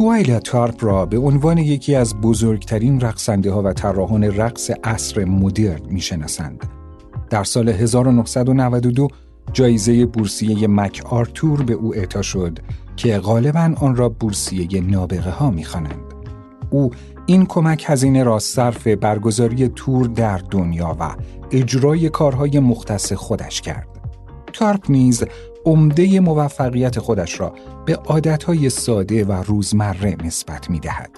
توایلا تارپ را به عنوان یکی از بزرگترین رقصنده ها و طراحان رقص عصر مدرن می‌شناسند. در سال 1992 جایزه بورسیه مک آرتور به او اعطا شد که غالبا آن را بورسیه نابغه ها می‌خوانند. او این کمک هزینه را صرف برگزاری تور در دنیا و اجرای کارهای مختص خودش کرد. تارپ نیز عمده موفقیت خودش را به عادتهای ساده و روزمره نسبت می دهد.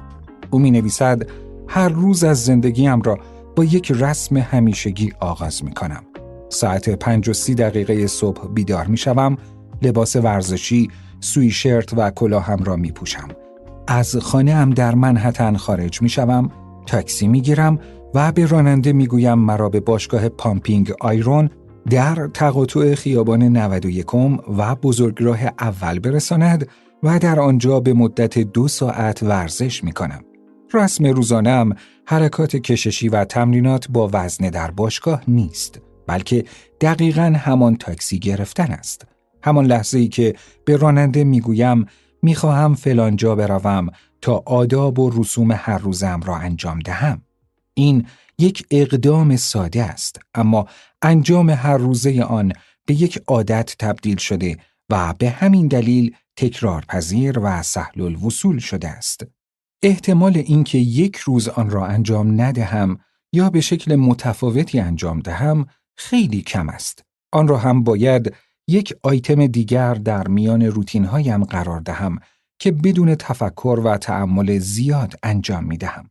او می نویسد هر روز از زندگیم را با یک رسم همیشگی آغاز می کنم. ساعت پنج و سی دقیقه صبح بیدار می شوم، لباس ورزشی، سوی شرت و کلاهم را می پوشم. از خانه هم در منهتن خارج می شوم، تاکسی می گیرم و به راننده می گویم مرا به باشگاه Pumping Iron در تقاطع خیابان 91 و بزرگراه اول برساند و در آنجا به مدت دو ساعت ورزش می کنم. رسم روزانم حرکات کششی و تمرینات با وزنه در باشگاه نیست بلکه دقیقا همان تاکسی گرفتن است. همان لحظه ای که به راننده می گویم می خواهم فلانجا بروم تا آداب و رسوم هر روزم را انجام دهم. این یک اقدام ساده است اما انجام هر روزه آن به یک عادت تبدیل شده و به همین دلیل تکرارپذیر و سهل الوصول شده است. احتمال اینکه یک روز آن را انجام ندهم یا به شکل متفاوتی انجام دهم خیلی کم است. آن را هم باید یک آیتم دیگر در میان روتین هایم قرار دهم که بدون تفکر و تعمل زیاد انجام می دهم.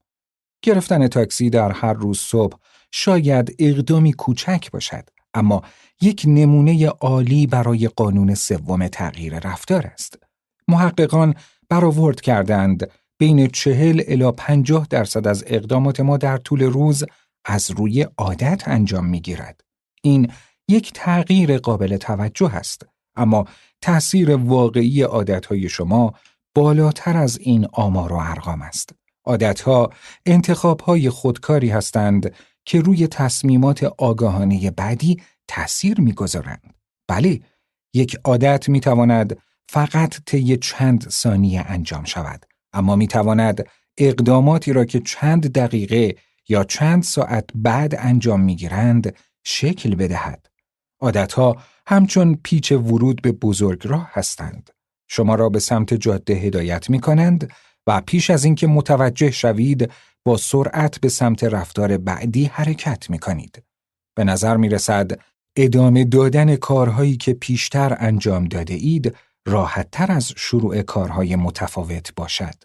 گرفتن تاکسی در هر روز صبح شاید اقدامی کوچک باشد اما یک نمونه عالی برای قانون سوم تغییر رفتار است. محققان برآورد کردند بین چهل الی پنجاه درصد از اقدامات ما در طول روز از روی عادت انجام می گیرد. این یک تغییر قابل توجه است اما تأثیر واقعی عادتهای شما بالاتر از این آمار و ارقام است. عادتها انتخابهای خودکاری هستند که روی تصمیمات آگاهانه بعدی تأثیر می‌گذارند. بله، یک عادت می‌تواند فقط طی چند ثانیه انجام شود، اما می‌تواند اقداماتی را که چند دقیقه یا چند ساعت بعد انجام می‌گیرند شکل بدهد. عادتها همچون پیچ ورود به بزرگراه هستند. شما را به سمت جاده هدایت می کنند پیش از اینکه متوجه شوید با سرعت به سمت رفتار بعدی حرکت می کنید. به نظر می رسد ادامه دادن کارهایی که پیشتر انجام داده اید راحت تر از شروع کارهای متفاوت باشد.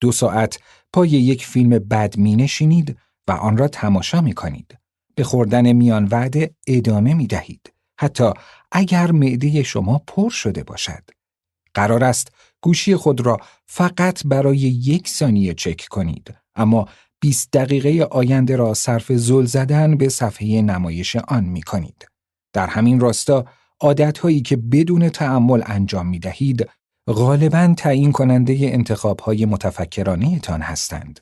دو ساعت پای یک فیلم بد می نشینید و آن را تماشا می کنید. به خوردن میان وعده ادامه می دهید. حتی اگر معده شما پر شده باشد. قرار است گوشی خود را فقط برای یک ثانیه چک کنید اما 20 دقیقه آینده را صرف زل زدن به صفحه نمایش آن می کنید. در همین راستا عادتهایی که بدون تعمل انجام می دهید غالبا تعیین کننده انتخاب های متفکرانه تان هستند.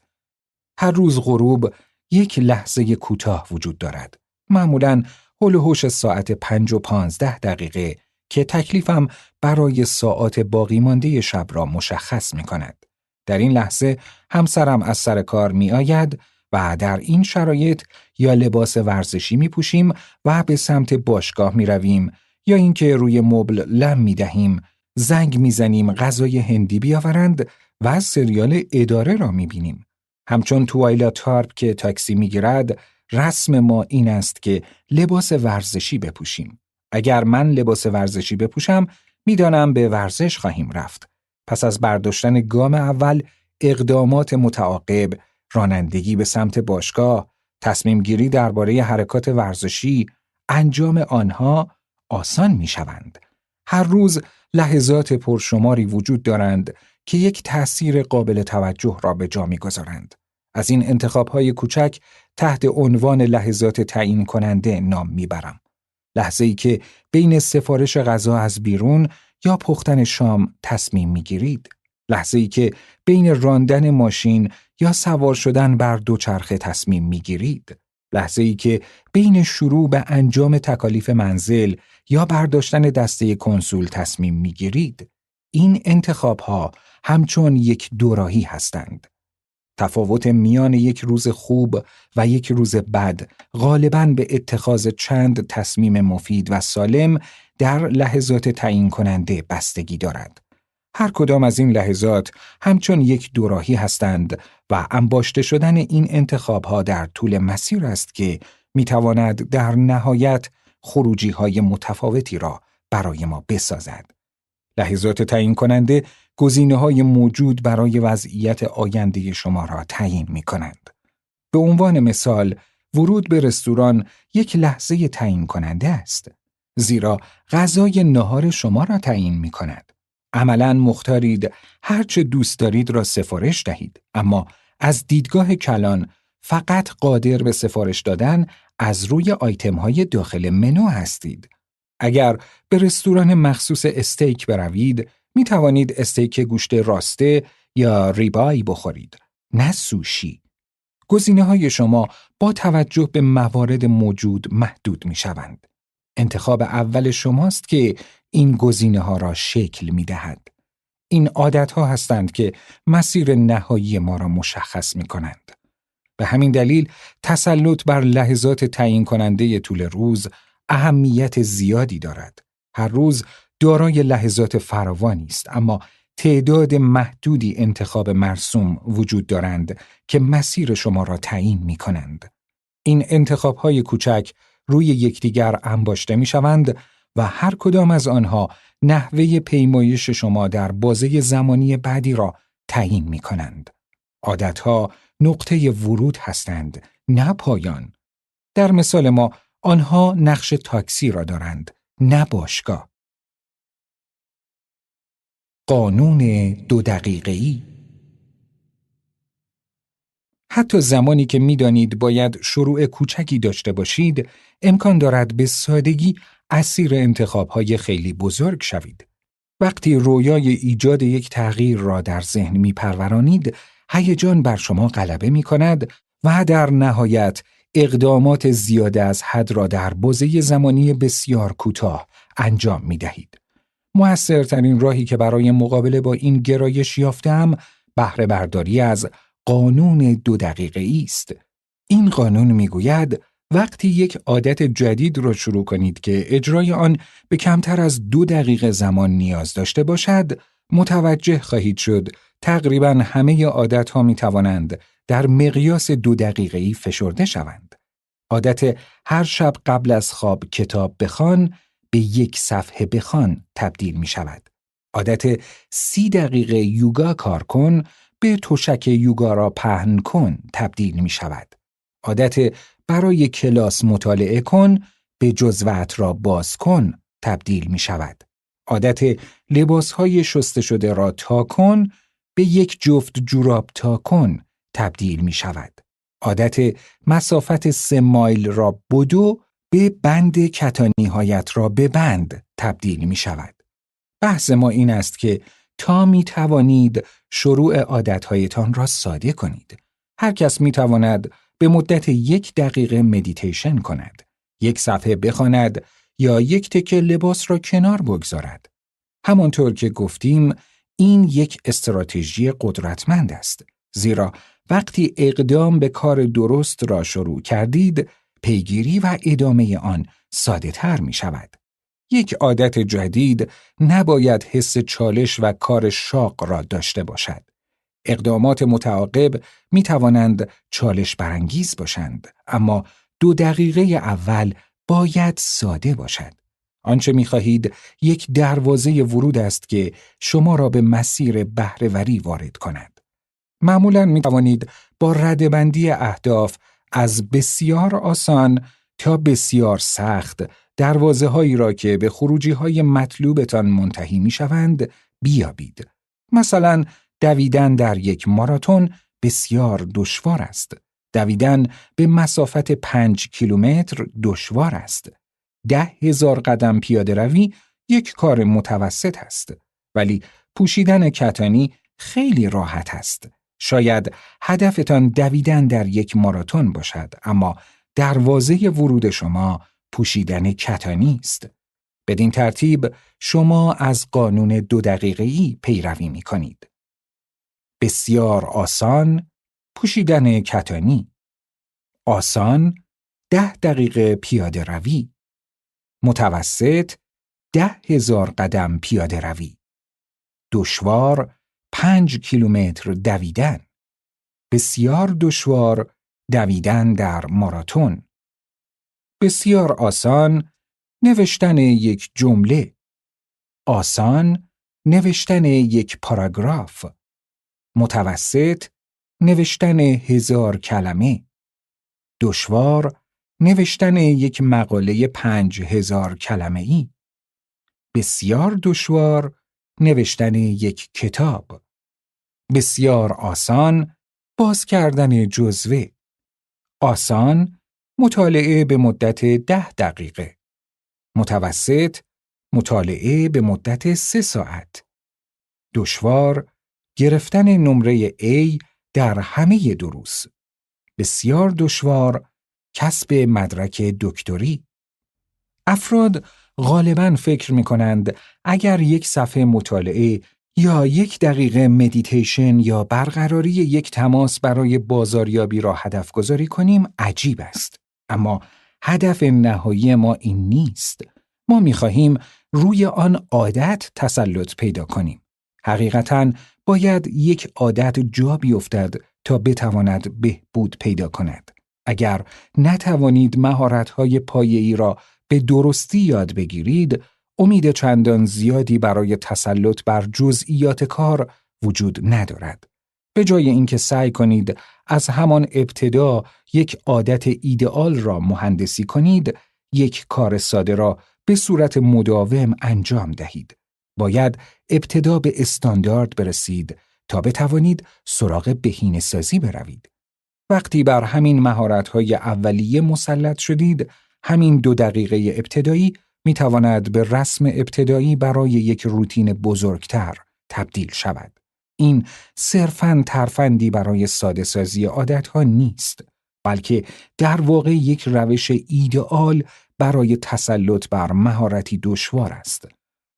هر روز غروب یک لحظه کوتاه وجود دارد. معمولا هول و ساعت پنج و پانزده دقیقه که تکلیفم برای ساعات باقی مانده شب را مشخص می کند. در این لحظه همسرم از سر کار می آید و در این شرایط یا لباس ورزشی می پوشیم و به سمت باشگاه می رویم یا اینکه روی مبل لم می دهیم زنگ می زنیم غذای هندی بیاورند و سریال اداره را می بینیم. همچون توایلا تارپ که تاکسی می گیرد رسم ما این است که لباس ورزشی بپوشیم. اگر من لباس ورزشی بپوشم می‌دانم به ورزش خواهیم رفت. پس از برداشتن گام اول اقدامات متعاقب، رانندگی به سمت باشگاه، تصمیم گیری درباره حرکات ورزشی، انجام آنها آسان می شوند. هر روز لحظات پرشماری وجود دارند که یک تأثیر قابل توجه را به جا گذارند. از این انتخاب های کوچک تحت عنوان لحظات تعیین کننده نام می‌برم. لحظه ای که بین سفارش غذا از بیرون یا پختن شام تصمیم می‌گیرید. لحظه ای که بین راندن ماشین یا سوار شدن بر دوچرخه تصمیم می‌گیرید. لحظه ای که بین شروع به انجام تکالیف منزل یا برداشتن دسته کنسول تصمیم می‌گیرید. این انتخاب ها همچون یک دوراهی هستند. تفاوت میان یک روز خوب و یک روز بد غالباً به اتخاذ چند تصمیم مفید و سالم در لحظات تعیین کننده بستگی دارد. هر کدام از این لحظات همچون یک دوراهی هستند و انباشته شدن این انتخاب ها در طول مسیر است که می تواند در نهایت خروجی های متفاوتی را برای ما بسازد. لحظات تعیین کننده گزینه های موجود برای وضعیت آینده شما را تعیین می کنند. به عنوان مثال، ورود به رستوران یک لحظه تعیین کننده است. زیرا غذای نهار شما را تعیین می کند. عملا مختارید هرچه دوست دارید را سفارش دهید اما از دیدگاه کلان فقط قادر به سفارش دادن از روی آیتم های داخل منو هستید. اگر به رستوران مخصوص استیک بروید می توانید استیک گوشت راسته یا ریبای بخورید نه سوشی. گزینه های شما با توجه به موارد موجود محدود می شوند. انتخاب اول شماست که این گزینه ها را شکل می دهد. این عادت ها هستند که مسیر نهایی ما را مشخص می کنند. به همین دلیل تسلط بر لحظات تعیین کننده طول روز اهمیت زیادی دارد. هر روز دارای لحظات فراوانی است اما تعداد محدودی انتخاب مرسوم وجود دارند که مسیر شما را تعیین می کنند. این انتخاب های کوچک روی یکدیگر انباشته می شوند و هر کدام از آنها نحوه پیمایش شما در بازه زمانی بعدی را تعیین می کنند. عادتها نقطه ورود هستند، نه پایان. در مثال ما آنها نقش تاکسی را دارند، نه باشگاه. قانون دو دقیقه‌ای حتی زمانی که می‌دانید باید شروع کوچکی داشته باشید، امکان دارد به سادگی اسیر انتخابهای خیلی بزرگ شوید. وقتی رویای ایجاد یک تغییر را در ذهن می پرورانید، هیجان بر شما غلبه می کند و در نهایت اقدامات زیاده از حد را در بازه زمانی بسیار کوتاه انجام می دهید. موثرترین راهی که برای مقابله با این گرایش یافتم بهره برداری از قانون دو دقیقه است. این قانون می‌گوید وقتی یک عادت جدید را شروع کنید که اجرای آن به کمتر از دو دقیقه زمان نیاز داشته باشد، متوجه خواهید شد تقریبا همه عادت ها می توانند در مقیاس دو دقیقه ای فشرده شوند. عادت هر شب قبل از خواب کتاب بخوان به یک صفحه بخوان تبدیل می شود. عادت سی دقیقه یوگا کار کن به تشک یوگا را پهن کن تبدیل می شود. عادت برای کلاس مطالعه کن به جزوت را باز کن تبدیل می شود. عادت لباس های شسته شده را تا کن به یک جفت جوراب تا کن تبدیل می شود. عادت مسافت سه مایل را بدو به بند کتانی هایت را به بند تبدیل می شود. بحث ما این است که تا می توانید شروع عادتهایتان را ساده کنید. هر کس می تواند به مدت یک دقیقه مدیتیشن کند. یک صفحه بخواند یا یک تکه لباس را کنار بگذارد. همانطور که گفتیم این یک استراتژی قدرتمند است. زیرا وقتی اقدام به کار درست را شروع کردید، پیگیری و ادامه آن ساده تر می شود. یک عادت جدید نباید حس چالش و کار شاق را داشته باشد. اقدامات متعاقب می توانند چالش برانگیز باشند، اما دو دقیقه اول باید ساده باشد. آنچه می خواهید یک دروازه ورود است که شما را به مسیر بهرهوری وارد کند. معمولا می توانید با ردبندی اهداف از بسیار آسان تا بسیار سخت دروازه هایی را که به خروجی های مطلوبتان منتهی می شوند بیابید. مثلا دویدن در یک ماراتون بسیار دشوار است. دویدن به مسافت پنج کیلومتر دشوار است. ده هزار قدم پیاده روی یک کار متوسط است. ولی پوشیدن کتانی خیلی راحت است. شاید هدفتان دویدن در یک ماراتون باشد اما دروازه ورود شما پوشیدن کتانی است. بدین ترتیب شما از قانون دو دقیقه‌ای پیروی می کنید. بسیار آسان پوشیدن کتانی آسان ده دقیقه پیاده روی متوسط ده هزار قدم پیاده روی دشوار پنج کیلومتر دویدن. بسیار دشوار دویدن در ماراتون. بسیار آسان نوشتن یک جمله. آسان نوشتن یک پاراگراف. متوسط نوشتن هزار کلمه. دشوار نوشتن یک مقاله پنج هزار کلمه ای بسیار دشوار نوشتن یک کتاب. بسیار آسان باز کردن جزوه. آسان مطالعه به مدت ده دقیقه. متوسط مطالعه به مدت سه ساعت. دشوار گرفتن نمره A در همه دروس. بسیار دشوار کسب مدرک دکتری. افراد غالبا فکر می کنند اگر یک صفحه مطالعه یا یک دقیقه مدیتیشن یا برقراری یک تماس برای بازاریابی را هدف گذاری کنیم عجیب است. اما هدف نهایی ما این نیست. ما می خواهیم روی آن عادت تسلط پیدا کنیم. حقیقتا باید یک عادت جا بیفتد تا بتواند بهبود پیدا کند. اگر نتوانید مهارت‌های پایه‌ای را به درستی یاد بگیرید، امید چندان زیادی برای تسلط بر جزئیات کار وجود ندارد. به جای اینکه سعی کنید از همان ابتدا یک عادت ایدئال را مهندسی کنید، یک کار ساده را به صورت مداوم انجام دهید. باید ابتدا به استاندارد برسید تا بتوانید سراغ بهینه سازی بروید. وقتی بر همین مهارت‌های اولیه مسلط شدید، همین دو دقیقه ابتدایی می تواند به رسم ابتدایی برای یک روتین بزرگتر تبدیل شود. این صرفاً ترفندی برای ساده سازی عادتها نیست، بلکه در واقع یک روش ایدئال برای تسلط بر مهارتی دشوار است.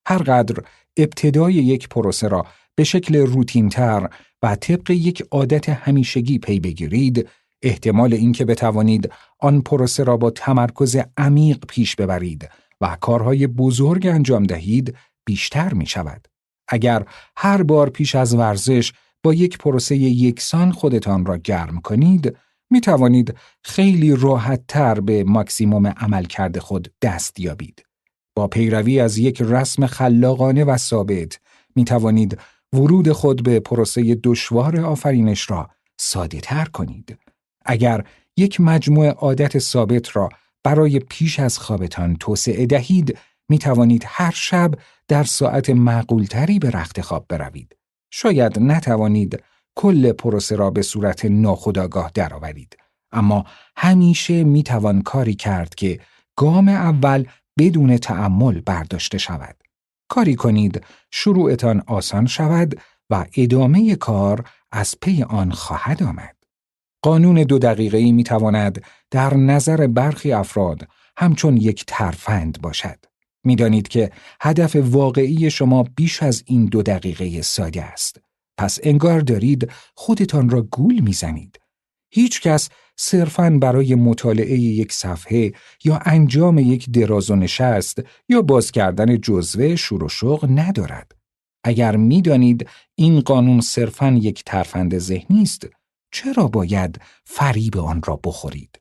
هرقدر ابتدای یک پروسه را به شکل روتینتر و طبق یک عادت همیشگی پی بگیرید، احتمال اینکه بتوانید آن پروسه را با تمرکز عمیق پیش ببرید و کارهای بزرگ انجام دهید بیشتر می شود. اگر هر بار پیش از ورزش با یک پروسه یکسان خودتان را گرم کنید، می توانید خیلی راحت تر به ماکسیموم عملکرد خود دست یابید. با پیروی از یک رسم خلاقانه و ثابت می توانید ورود خود به پروسه دشوار آفرینش را ساده تر کنید. اگر یک مجموعه عادت ثابت را برای پیش از خوابتان توسعه دهید می توانید هر شب در ساعت معقولتری به رخت خواب بروید. شاید نتوانید کل پروسه را به صورت ناخودآگاه درآورید اما همیشه می توان کاری کرد که گام اول بدون تعمل برداشته شود. کاری کنید شروعتان آسان شود و ادامه کار از پی آن خواهد آمد. قانون دو دقیقه می تواند در نظر برخی افراد همچون یک ترفند باشد. می‌دانید که هدف واقعی شما بیش از این دو دقیقه ساده است. پس انگار دارید خودتان را گول می‌زنید. هیچ کس صرفاً برای مطالعه یک صفحه یا انجام یک دراز و نشست یا باز کردن جزوه شور و شوق ندارد. اگر می‌دانید این قانون صرفاً یک ترفند ذهنی است، چرا باید فریب آن را بخورید؟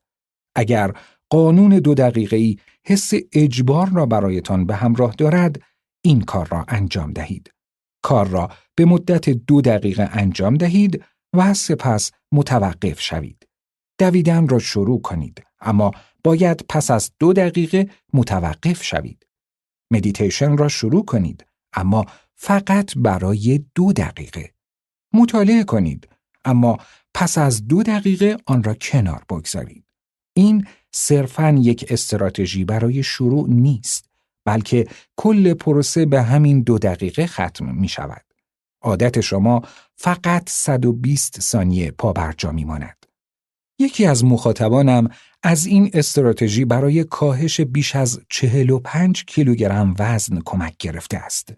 اگر قانون دو دقیقه‌ای حس اجبار را برایتان به همراه دارد، این کار را انجام دهید. کار را به مدت دو دقیقه انجام دهید و سپس متوقف شوید. دویدن را شروع کنید اما باید پس از دو دقیقه متوقف شوید. مدیتیشن را شروع کنید اما فقط برای دو دقیقه. مطالعه کنید اما پس از دو دقیقه آن را کنار بگذارید. این صرفاً یک استراتژی برای شروع نیست بلکه کل پروسه به همین دو دقیقه ختم می شود. عادت شما فقط 120 ثانیه پا برجا می ماند. یکی از مخاطبانم از این استراتژی برای کاهش بیش از 45 کیلوگرم وزن کمک گرفته است.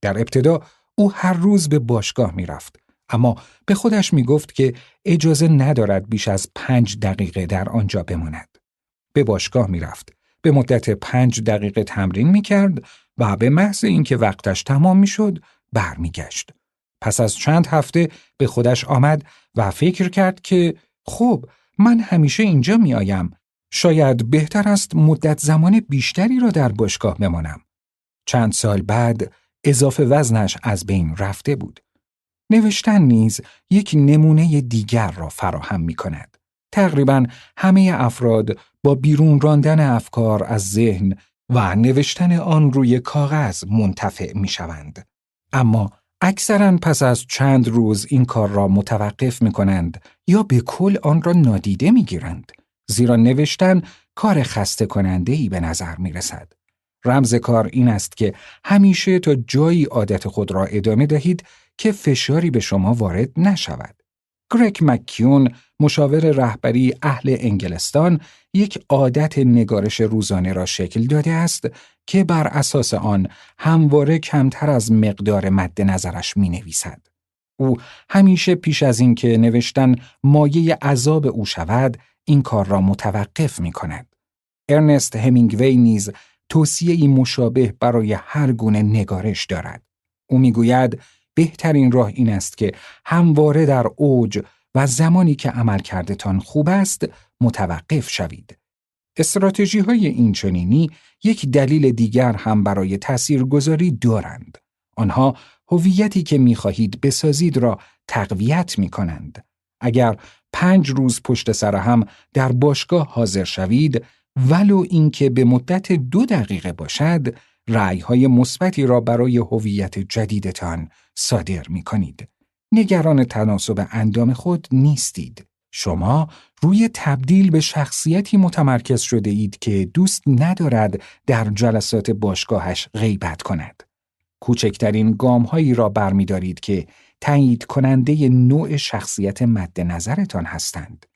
در ابتدا او هر روز به باشگاه می رفت اما به خودش می گفت که اجازه ندارد بیش از پنج دقیقه در آنجا بماند. به باشگاه می رفت. به مدت پنج دقیقه تمرین می کرد و به محض اینکه وقتش تمام می شد برمیگشت. پس از چند هفته به خودش آمد و فکر کرد که خب من همیشه اینجا می آیم. شاید بهتر است مدت زمان بیشتری را در باشگاه بمانم. چند سال بعد اضافه وزنش از بین رفته بود. نوشتن نیز یک نمونه دیگر را فراهم می کند. تقریبا همه افراد با بیرون راندن افکار از ذهن و نوشتن آن روی کاغذ منتفع می شوند. اما اکثرا پس از چند روز این کار را متوقف می کنند یا به کل آن را نادیده می گیرند. زیرا نوشتن کار خسته کننده ای به نظر می رسد. رمز کار این است که همیشه تا جایی عادت خود را ادامه دهید که فشاری به شما وارد نشود. گرک مکیون مشاور رهبری اهل انگلستان یک عادت نگارش روزانه را شکل داده است که بر اساس آن همواره کمتر از مقدار مد نظرش می نویسد. او همیشه پیش از اینکه نوشتن مایه عذاب او شود این کار را متوقف می کند. ارنست همینگوی نیز توصیه مشابه برای هر گونه نگارش دارد. او می‌گوید بهترین راه این است که همواره در اوج و زمانی که عمل کردتان خوب است متوقف شوید. استراتژی های اینچنینی یک دلیل دیگر هم برای تاثیرگذاری دارند. آنها هویتی که می‌خواهید بسازید را تقویت می کنند. اگر پنج روز پشت سر هم در باشگاه حاضر شوید ولو اینکه به مدت دو دقیقه باشد های مثبتی را برای هویت جدیدتان صادر می کنید. نگران تناسب اندام خود نیستید. شما روی تبدیل به شخصیتی متمرکز شده اید که دوست ندارد در جلسات باشگاهش غیبت کند. کوچکترین گام هایی را برمیدارید که تایید کننده نوع شخصیت مد نظرتان هستند.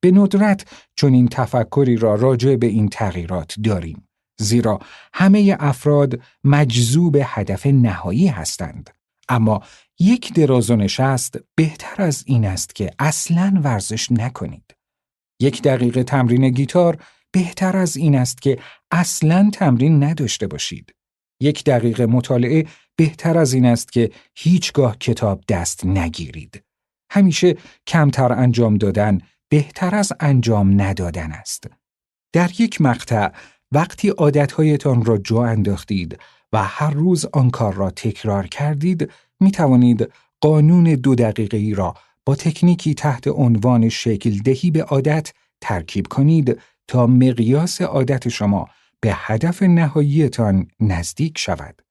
به ندرت چون این تفکری را راجع به این تغییرات داریم. زیرا همه افراد مجذوب هدف نهایی هستند. اما یک دراز و نشست بهتر از این است که اصلا ورزش نکنید. یک دقیقه تمرین گیتار بهتر از این است که اصلا تمرین نداشته باشید. یک دقیقه مطالعه بهتر از این است که هیچگاه کتاب دست نگیرید. همیشه کمتر انجام دادن بهتر از انجام ندادن است. در یک مقطع وقتی عادتهایتان را جا انداختید و هر روز آن کار را تکرار کردید می توانید قانون دو دقیقه ای را با تکنیکی تحت عنوان شکل دهی به عادت ترکیب کنید تا مقیاس عادت شما به هدف نهاییتان نزدیک شود.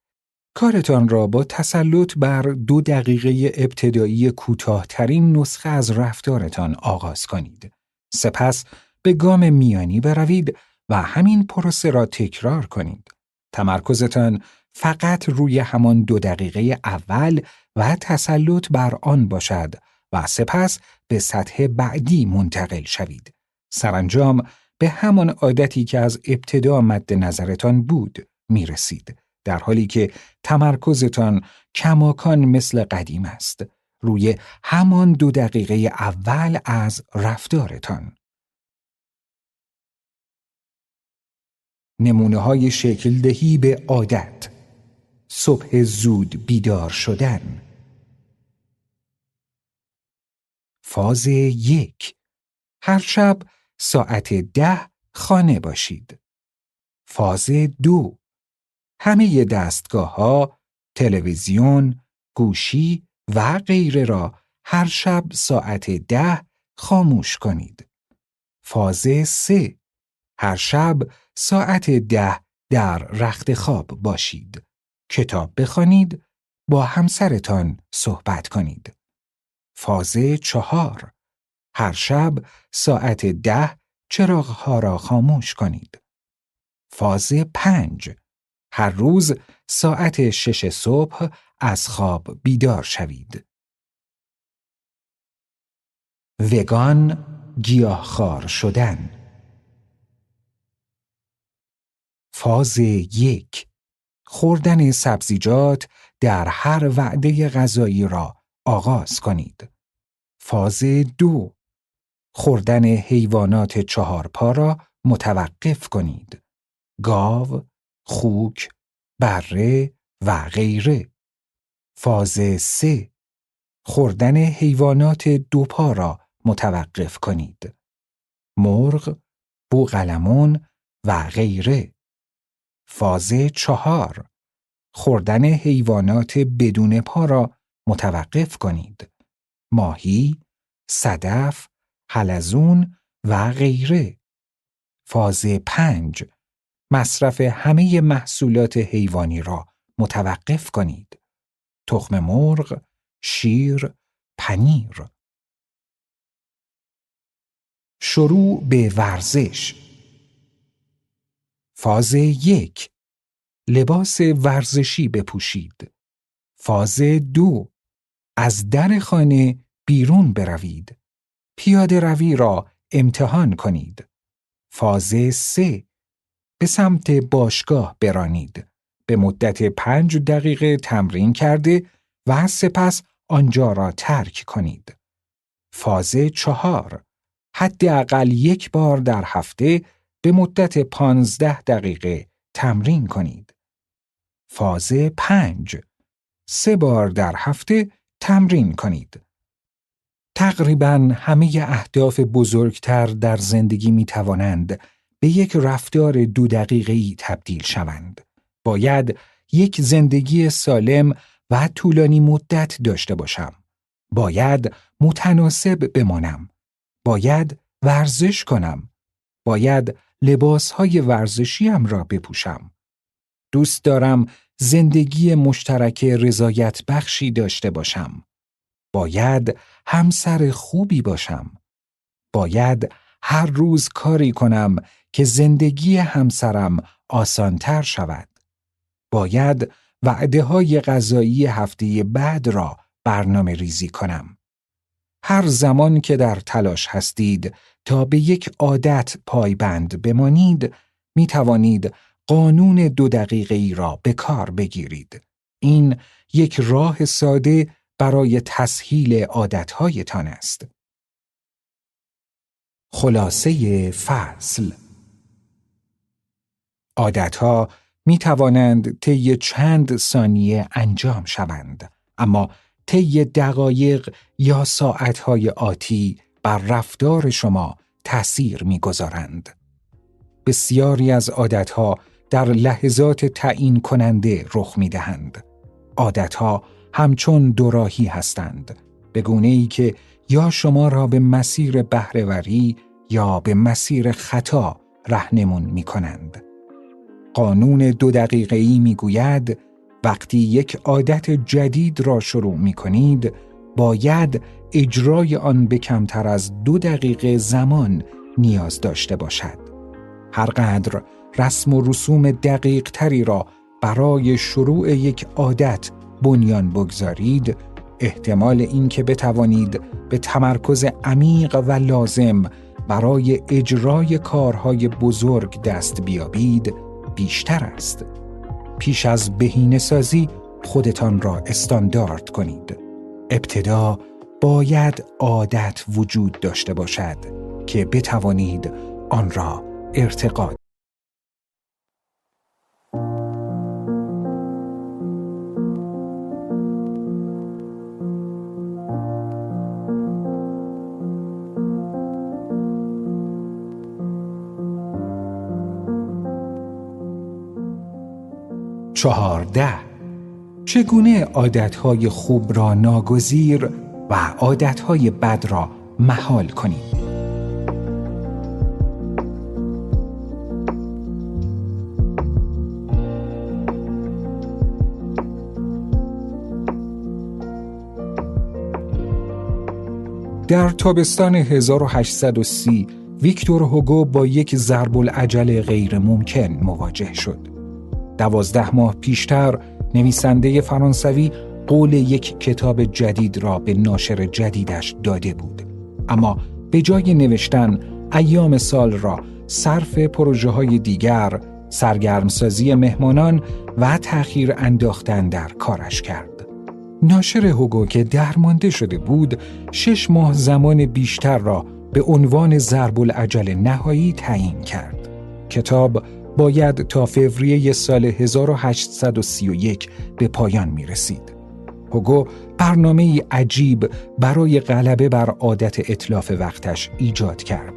کارتان را با تسلط بر دو دقیقه ابتدایی کوتاهترین نسخه از رفتارتان آغاز کنید. سپس به گام میانی بروید و همین پروسه را تکرار کنید. تمرکزتان فقط روی همان دو دقیقه اول و تسلط بر آن باشد و سپس به سطح بعدی منتقل شوید. سرانجام به همان عادتی که از ابتدا مد نظرتان بود می رسید. در حالی که تمرکزتان کماکان مثل قدیم است روی همان دو دقیقه اول از رفتارتان. نمونه های شکل دهی به عادت. صبح زود بیدار شدن. فاز یک. هر شب ساعت ده خانه باشید. فاز دو. همه دستگاه ها، تلویزیون، گوشی و غیره را هر شب ساعت ده خاموش کنید. فاز سه. هر شب ساعت ده در رخت خواب باشید. کتاب بخوانید، با همسرتان صحبت کنید. فاز چهار هر شب ساعت ده چراغها را خاموش کنید. فاز پنج هر روز ساعت شش صبح از خواب بیدار شوید. وگان گیاهخوار شدن فاز یک خوردن سبزیجات در هر وعده غذایی را آغاز کنید. فاز دو خوردن حیوانات چهارپا را متوقف کنید. گاو، خوک، بره و غیره. فاز سه خوردن حیوانات دوپا را متوقف کنید. مرغ، بوغلمون و غیره. فاز چهار خوردن حیوانات بدون پا را متوقف کنید. ماهی، صدف، حلزون و غیره. فاز پنج مصرف همه محصولات حیوانی را متوقف کنید. تخم مرغ، شیر، پنیر. شروع به ورزش فاز یک لباس ورزشی بپوشید. فاز دو از در خانه بیرون بروید. پیاده روی را امتحان کنید. فاز سه به سمت باشگاه برانید. به مدت پنج دقیقه تمرین کرده و سپس آنجا را ترک کنید. فاز چهار حداقل یک بار در هفته به مدت پانزده دقیقه تمرین کنید. فاز پنج سه بار در هفته تمرین کنید. تقریبا همه اهداف بزرگتر در زندگی می توانند به یک رفتار دو دقیقه تبدیل شوند. باید یک زندگی سالم و طولانی مدت داشته باشم. باید متناسب بمانم. باید ورزش کنم. باید لباس های ورزشیم را بپوشم. دوست دارم زندگی مشترک رضایت بخشی داشته باشم. باید همسر خوبی باشم. باید هر روز کاری کنم که زندگی همسرم آسانتر شود. باید وعده های غذایی هفته بعد را برنامه ریزی کنم. هر زمان که در تلاش هستید تا به یک عادت پایبند بمانید می توانید قانون دو دقیقه ای را به کار بگیرید. این یک راه ساده برای تسهیل عادتهایتان است. خلاصه فصل عادتها می توانند طی چند ثانیه انجام شوند اما طی دقایق یا ساعتهای آتی بر رفتار شما تأثیر می‌گذارند. بسیاری از عادتها در لحظات تعیین کننده رخ می دهند. عادتها همچون دوراهی هستند به گونه ای که یا شما را به مسیر بهرهوری یا به مسیر خطا رهنمون می کنند. قانون دو دقیقه ای می گوید وقتی یک عادت جدید را شروع می کنید باید اجرای آن به کمتر از دو دقیقه زمان نیاز داشته باشد. هرقدر رسم و رسوم دقیق تری را برای شروع یک عادت بنیان بگذارید احتمال اینکه بتوانید به تمرکز عمیق و لازم برای اجرای کارهای بزرگ دست بیابید بیشتر است. پیش از بهینه سازی خودتان را استاندارد کنید. ابتدا باید عادت وجود داشته باشد که بتوانید آن را ارتقا چهارده. چگونه عادتهای خوب را ناگزیر و عادتهای بد را محال کنیم در تابستان 1830 ویکتور هوگو با یک ضرب العجل غیر ممکن مواجه شد. دوازده ماه پیشتر نویسنده فرانسوی قول یک کتاب جدید را به ناشر جدیدش داده بود اما به جای نوشتن ایام سال را صرف پروژه های دیگر سرگرمسازی مهمانان و تأخیر انداختن در کارش کرد ناشر هوگو که درمانده شده بود شش ماه زمان بیشتر را به عنوان ضرب العجل نهایی تعیین کرد. کتاب باید تا فوریه سال 1831 به پایان می رسید. هوگو برنامه عجیب برای غلبه بر عادت اطلاف وقتش ایجاد کرد.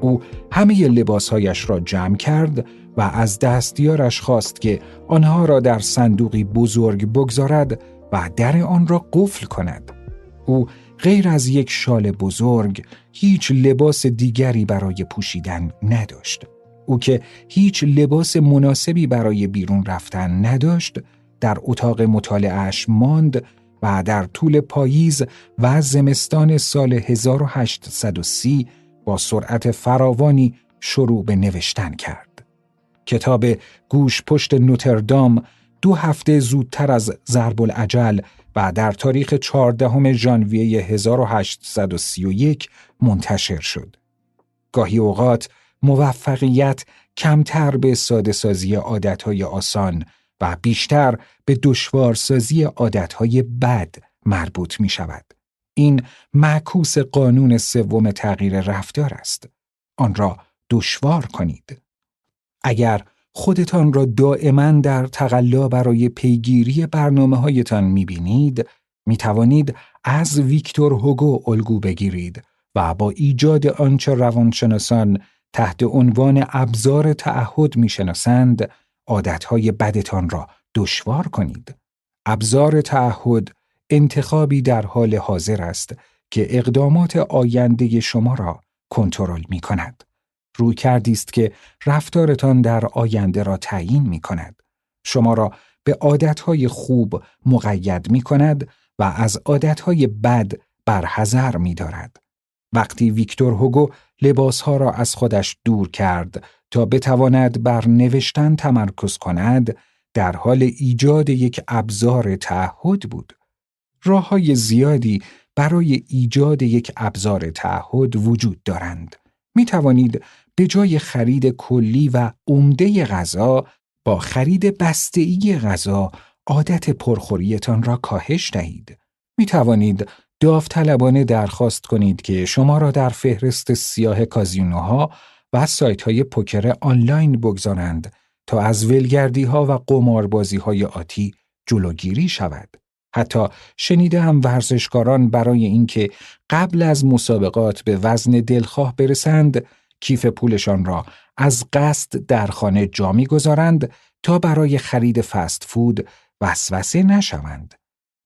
او همه لباسهایش را جمع کرد و از دستیارش خواست که آنها را در صندوقی بزرگ بگذارد و در آن را قفل کند. او غیر از یک شال بزرگ هیچ لباس دیگری برای پوشیدن نداشت. او که هیچ لباس مناسبی برای بیرون رفتن نداشت در اتاق مطالعهش ماند و در طول پاییز و زمستان سال 1830 با سرعت فراوانی شروع به نوشتن کرد. کتاب گوش پشت نوتردام دو هفته زودتر از ضرب العجل و در تاریخ 14 ژانویه 1831 منتشر شد. گاهی اوقات موفقیت کمتر به ساده سازی عادتهای آسان و بیشتر به دشوارسازی عادتهای بد مربوط می شود. این معکوس قانون سوم تغییر رفتار است. آن را دشوار کنید. اگر خودتان را دائما در تقلا برای پیگیری برنامه هایتان می بینید، می توانید از ویکتور هوگو الگو بگیرید و با ایجاد آنچه روانشناسان تحت عنوان ابزار تعهد می‌شناسند عادتهای بدتان را دشوار کنید. ابزار تعهد انتخابی در حال حاضر است که اقدامات آینده شما را کنترل می کند. روی است که رفتارتان در آینده را تعیین می کند. شما را به عادتهای خوب مقید می کند و از عادتهای بد برحذر می دارد. وقتی ویکتور هوگو لباسها را از خودش دور کرد تا بتواند بر نوشتن تمرکز کند در حال ایجاد یک ابزار تعهد بود. راه های زیادی برای ایجاد یک ابزار تعهد وجود دارند. می توانید به جای خرید کلی و عمده غذا با خرید بسته‌ای غذا عادت پرخوریتان را کاهش دهید. می توانید داوطلبانه درخواست کنید که شما را در فهرست سیاه کازینوها و سایت های پوکر آنلاین بگذارند تا از ولگردی ها و قماربازی های آتی جلوگیری شود. حتی شنیده هم ورزشکاران برای اینکه قبل از مسابقات به وزن دلخواه برسند کیف پولشان را از قصد در خانه جا می‌گذارند تا برای خرید فست فود وسوسه نشوند.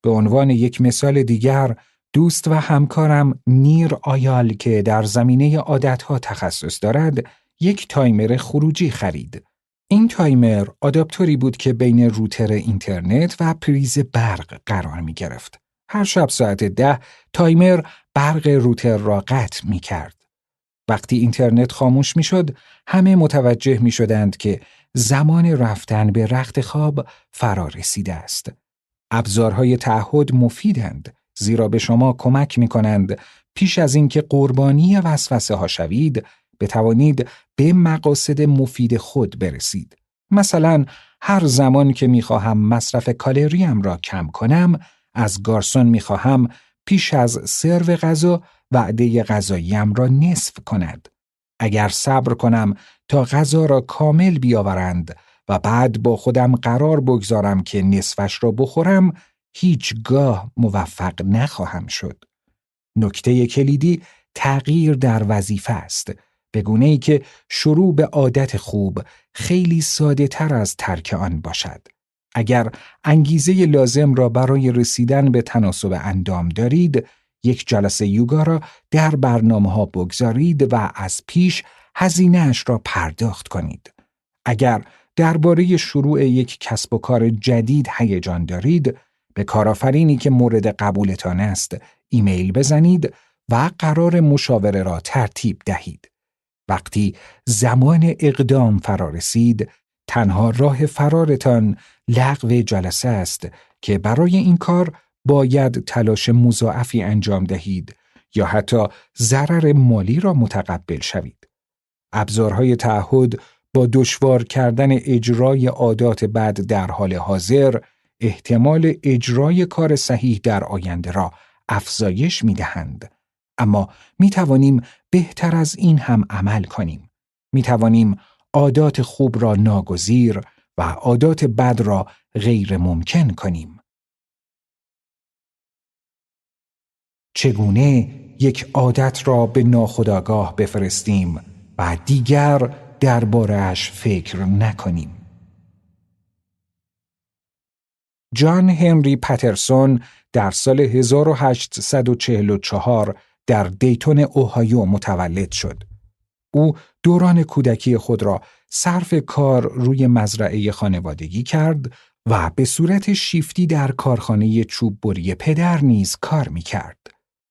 به عنوان یک مثال دیگر دوست و همکارم نیر آیال که در زمینه عادتها تخصص دارد یک تایمر خروجی خرید. این تایمر آداپتوری بود که بین روتر اینترنت و پریز برق قرار می گرفت. هر شب ساعت ده تایمر برق روتر را قطع می کرد. وقتی اینترنت خاموش می شد، همه متوجه می شدند که زمان رفتن به رخت خواب فرا رسیده است. ابزارهای تعهد مفیدند زیرا به شما کمک می کنند پیش از اینکه قربانی وسوسه ها شوید بتوانید به مقاصد مفید خود برسید. مثلا هر زمان که می خواهم مصرف کالریم را کم کنم از گارسون می خواهم پیش از سرو غذا وعده غذاییم را نصف کند. اگر صبر کنم تا غذا را کامل بیاورند و بعد با خودم قرار بگذارم که نصفش را بخورم هیچگاه موفق نخواهم شد. نکته کلیدی تغییر در وظیفه است به گونه ای که شروع به عادت خوب خیلی ساده تر از ترک آن باشد. اگر انگیزه لازم را برای رسیدن به تناسب اندام دارید، یک جلسه یوگا را در برنامه ها بگذارید و از پیش هزینهاش را پرداخت کنید. اگر درباره شروع یک کسب و کار جدید هیجان دارید، به کارآفرینی که مورد قبولتان است ایمیل بزنید و قرار مشاوره را ترتیب دهید. وقتی زمان اقدام فرا رسید، تنها راه فرارتان لغو جلسه است که برای این کار باید تلاش مضاعفی انجام دهید یا حتی ضرر مالی را متقبل شوید. ابزارهای تعهد با دشوار کردن اجرای عادات بد در حال حاضر احتمال اجرای کار صحیح در آینده را افزایش می دهند. اما می توانیم بهتر از این هم عمل کنیم. می توانیم عادات خوب را ناگزیر و عادات بد را غیر ممکن کنیم. چگونه یک عادت را به ناخداگاه بفرستیم و دیگر دربارهش فکر نکنیم. جان هنری پترسون در سال 1844 در دیتون اوهایو متولد شد. او دوران کودکی خود را صرف کار روی مزرعه خانوادگی کرد و به صورت شیفتی در کارخانه چوب بری پدر نیز کار می کرد.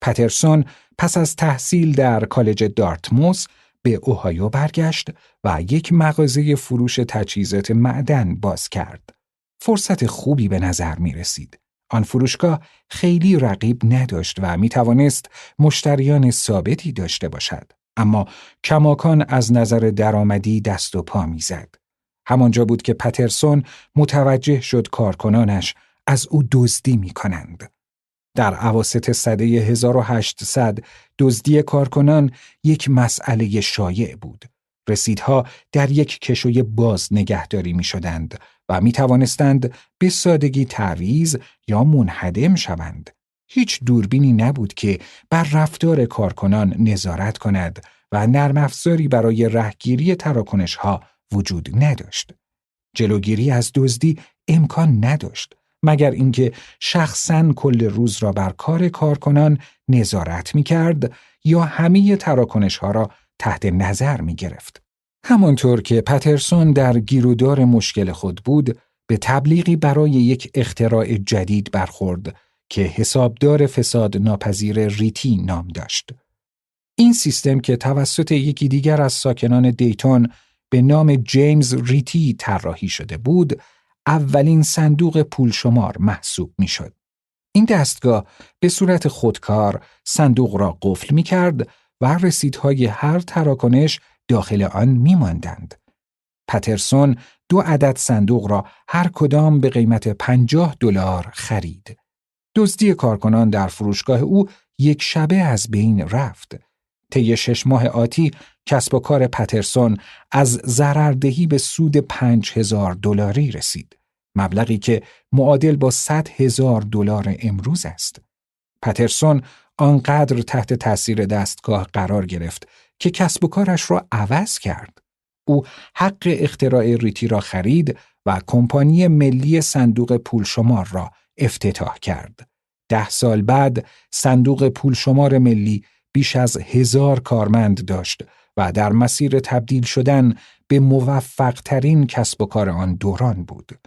پترسون پس از تحصیل در کالج دارتموس به اوهایو برگشت و یک مغازه فروش تجهیزات معدن باز کرد. فرصت خوبی به نظر می رسید. آن فروشگاه خیلی رقیب نداشت و می توانست مشتریان ثابتی داشته باشد. اما کماکان از نظر درآمدی دست و پا می‌زد. همانجا بود که پترسون متوجه شد کارکنانش از او دزدی می کنند. در عواست سده 1800 دزدی کارکنان یک مسئله شایع بود. رسیدها در یک کشوی باز نگهداری می شدند و می توانستند به سادگی تعویز یا منحدم شوند. هیچ دوربینی نبود که بر رفتار کارکنان نظارت کند و نرم افزاری برای رهگیری تراکنش ها وجود نداشت. جلوگیری از دزدی امکان نداشت مگر اینکه شخصا کل روز را بر کار کارکنان نظارت می کرد یا همه تراکنش ها را تحت نظر می گرفت. همانطور که پترسون در گیرودار مشکل خود بود به تبلیغی برای یک اختراع جدید برخورد که حسابدار فساد ناپذیر ریتی نام داشت. این سیستم که توسط یکی دیگر از ساکنان دیتون به نام جیمز ریتی طراحی شده بود، اولین صندوق پول شمار محسوب می شد. این دستگاه به صورت خودکار صندوق را قفل می کرد و رسیدهای هر تراکنش داخل آن می ماندند. پترسون دو عدد صندوق را هر کدام به قیمت پنجاه دلار خرید. دزدی کارکنان در فروشگاه او یک شبه از بین رفت. طی شش ماه آتی کسب و کار پترسون از ضرردهی به سود پنج هزار دلاری رسید. مبلغی که معادل با صد هزار دلار امروز است. پترسون آنقدر تحت تاثیر دستگاه قرار گرفت که کسب و کارش را عوض کرد. او حق اختراع ریتی را خرید و کمپانی ملی صندوق پول شمار را افتتاح کرد. ده سال بعد صندوق پول شمار ملی بیش از هزار کارمند داشت و در مسیر تبدیل شدن به موفق ترین کسب و کار آن دوران بود.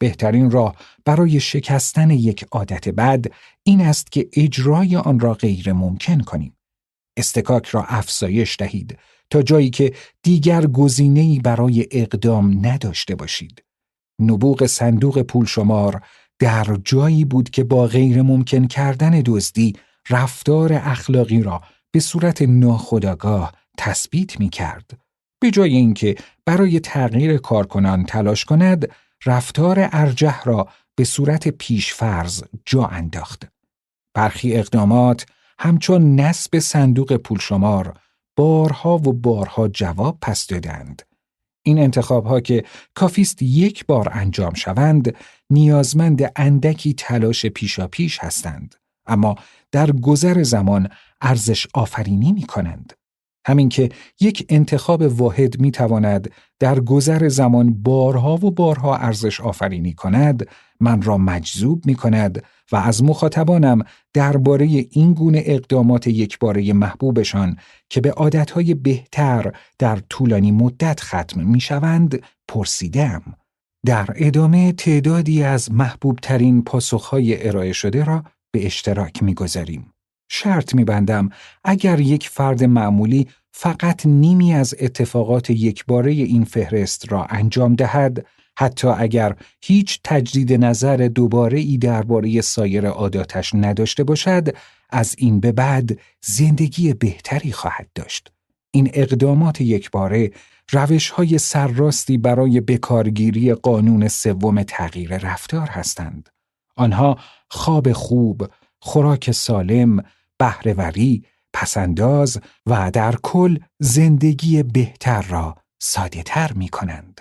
بهترین راه برای شکستن یک عادت بد این است که اجرای آن را غیر ممکن کنیم. استکاک را افزایش دهید تا جایی که دیگر گزینه‌ای برای اقدام نداشته باشید. نبوغ صندوق پول شمار در جایی بود که با غیر ممکن کردن دزدی رفتار اخلاقی را به صورت ناخودآگاه تثبیت می کرد. به جای اینکه برای تغییر کارکنان تلاش کند، رفتار ارجح را به صورت پیشفرز جا انداخت. برخی اقدامات همچون نصب صندوق پول شمار بارها و بارها جواب پس دادند. این انتخاب ها که کافیست یک بار انجام شوند نیازمند اندکی تلاش پیشا پیش هستند اما در گذر زمان ارزش آفرینی می کنند. همین که یک انتخاب واحد می تواند در گذر زمان بارها و بارها ارزش آفرینی کند من را مجذوب می کند و از مخاطبانم درباره این گونه اقدامات یکباره محبوبشان که به عادتهای بهتر در طولانی مدت ختم می شوند پرسیدم. در ادامه تعدادی از محبوب ترین پاسخهای ارائه شده را به اشتراک می گذاریم. شرط می بندم اگر یک فرد معمولی فقط نیمی از اتفاقات یکباره این فهرست را انجام دهد حتی اگر هیچ تجدید نظر دوباره ای درباره سایر عاداتش نداشته باشد از این به بعد زندگی بهتری خواهد داشت این اقدامات یکباره روش های سرراستی برای بکارگیری قانون سوم تغییر رفتار هستند. آنها خواب خوب، خوراک سالم، بهرهوری، پسنداز و در کل زندگی بهتر را ساده تر می کنند.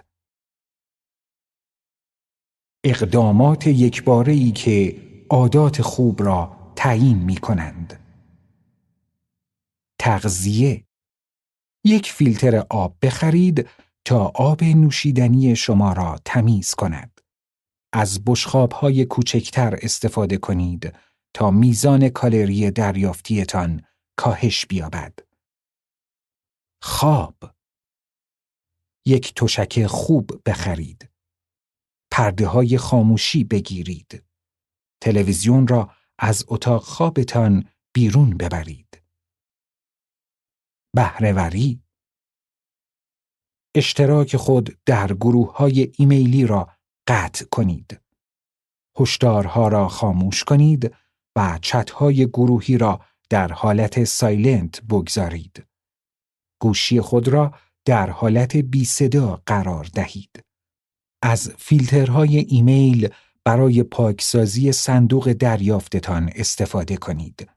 اقدامات یکباره ای که عادات خوب را تعیین می کنند. تغذیه یک فیلتر آب بخرید تا آب نوشیدنی شما را تمیز کند. از بشخاب های کوچکتر استفاده کنید تا میزان کالری دریافتیتان کاهش بیابد. خواب یک تشک خوب بخرید. پرده های خاموشی بگیرید. تلویزیون را از اتاق خوابتان بیرون ببرید. بهرهوری اشتراک خود در گروه های ایمیلی را قطع کنید. هشدارها را خاموش کنید و چتهای گروهی را در حالت silent بگذارید. گوشی خود را در حالت بی صدا قرار دهید. از فیلترهای ایمیل برای پاکسازی صندوق دریافتتان استفاده کنید.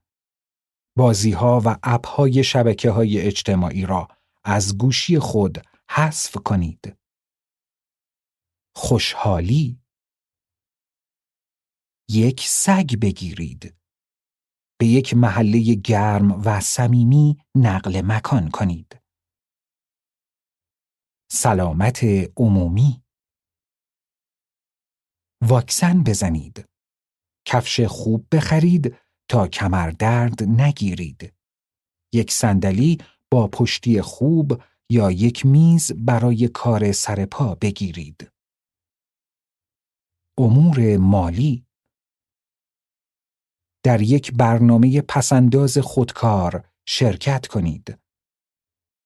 بازی ها و اپ های شبکه های اجتماعی را از گوشی خود حذف کنید. خوشحالی یک سگ بگیرید. به یک محله گرم و صمیمی نقل مکان کنید. سلامت عمومی واکسن بزنید. کفش خوب بخرید تا کمردرد نگیرید. یک صندلی با پشتی خوب یا یک میز برای کار سرپا بگیرید. امور مالی در یک برنامه پسنداز خودکار شرکت کنید.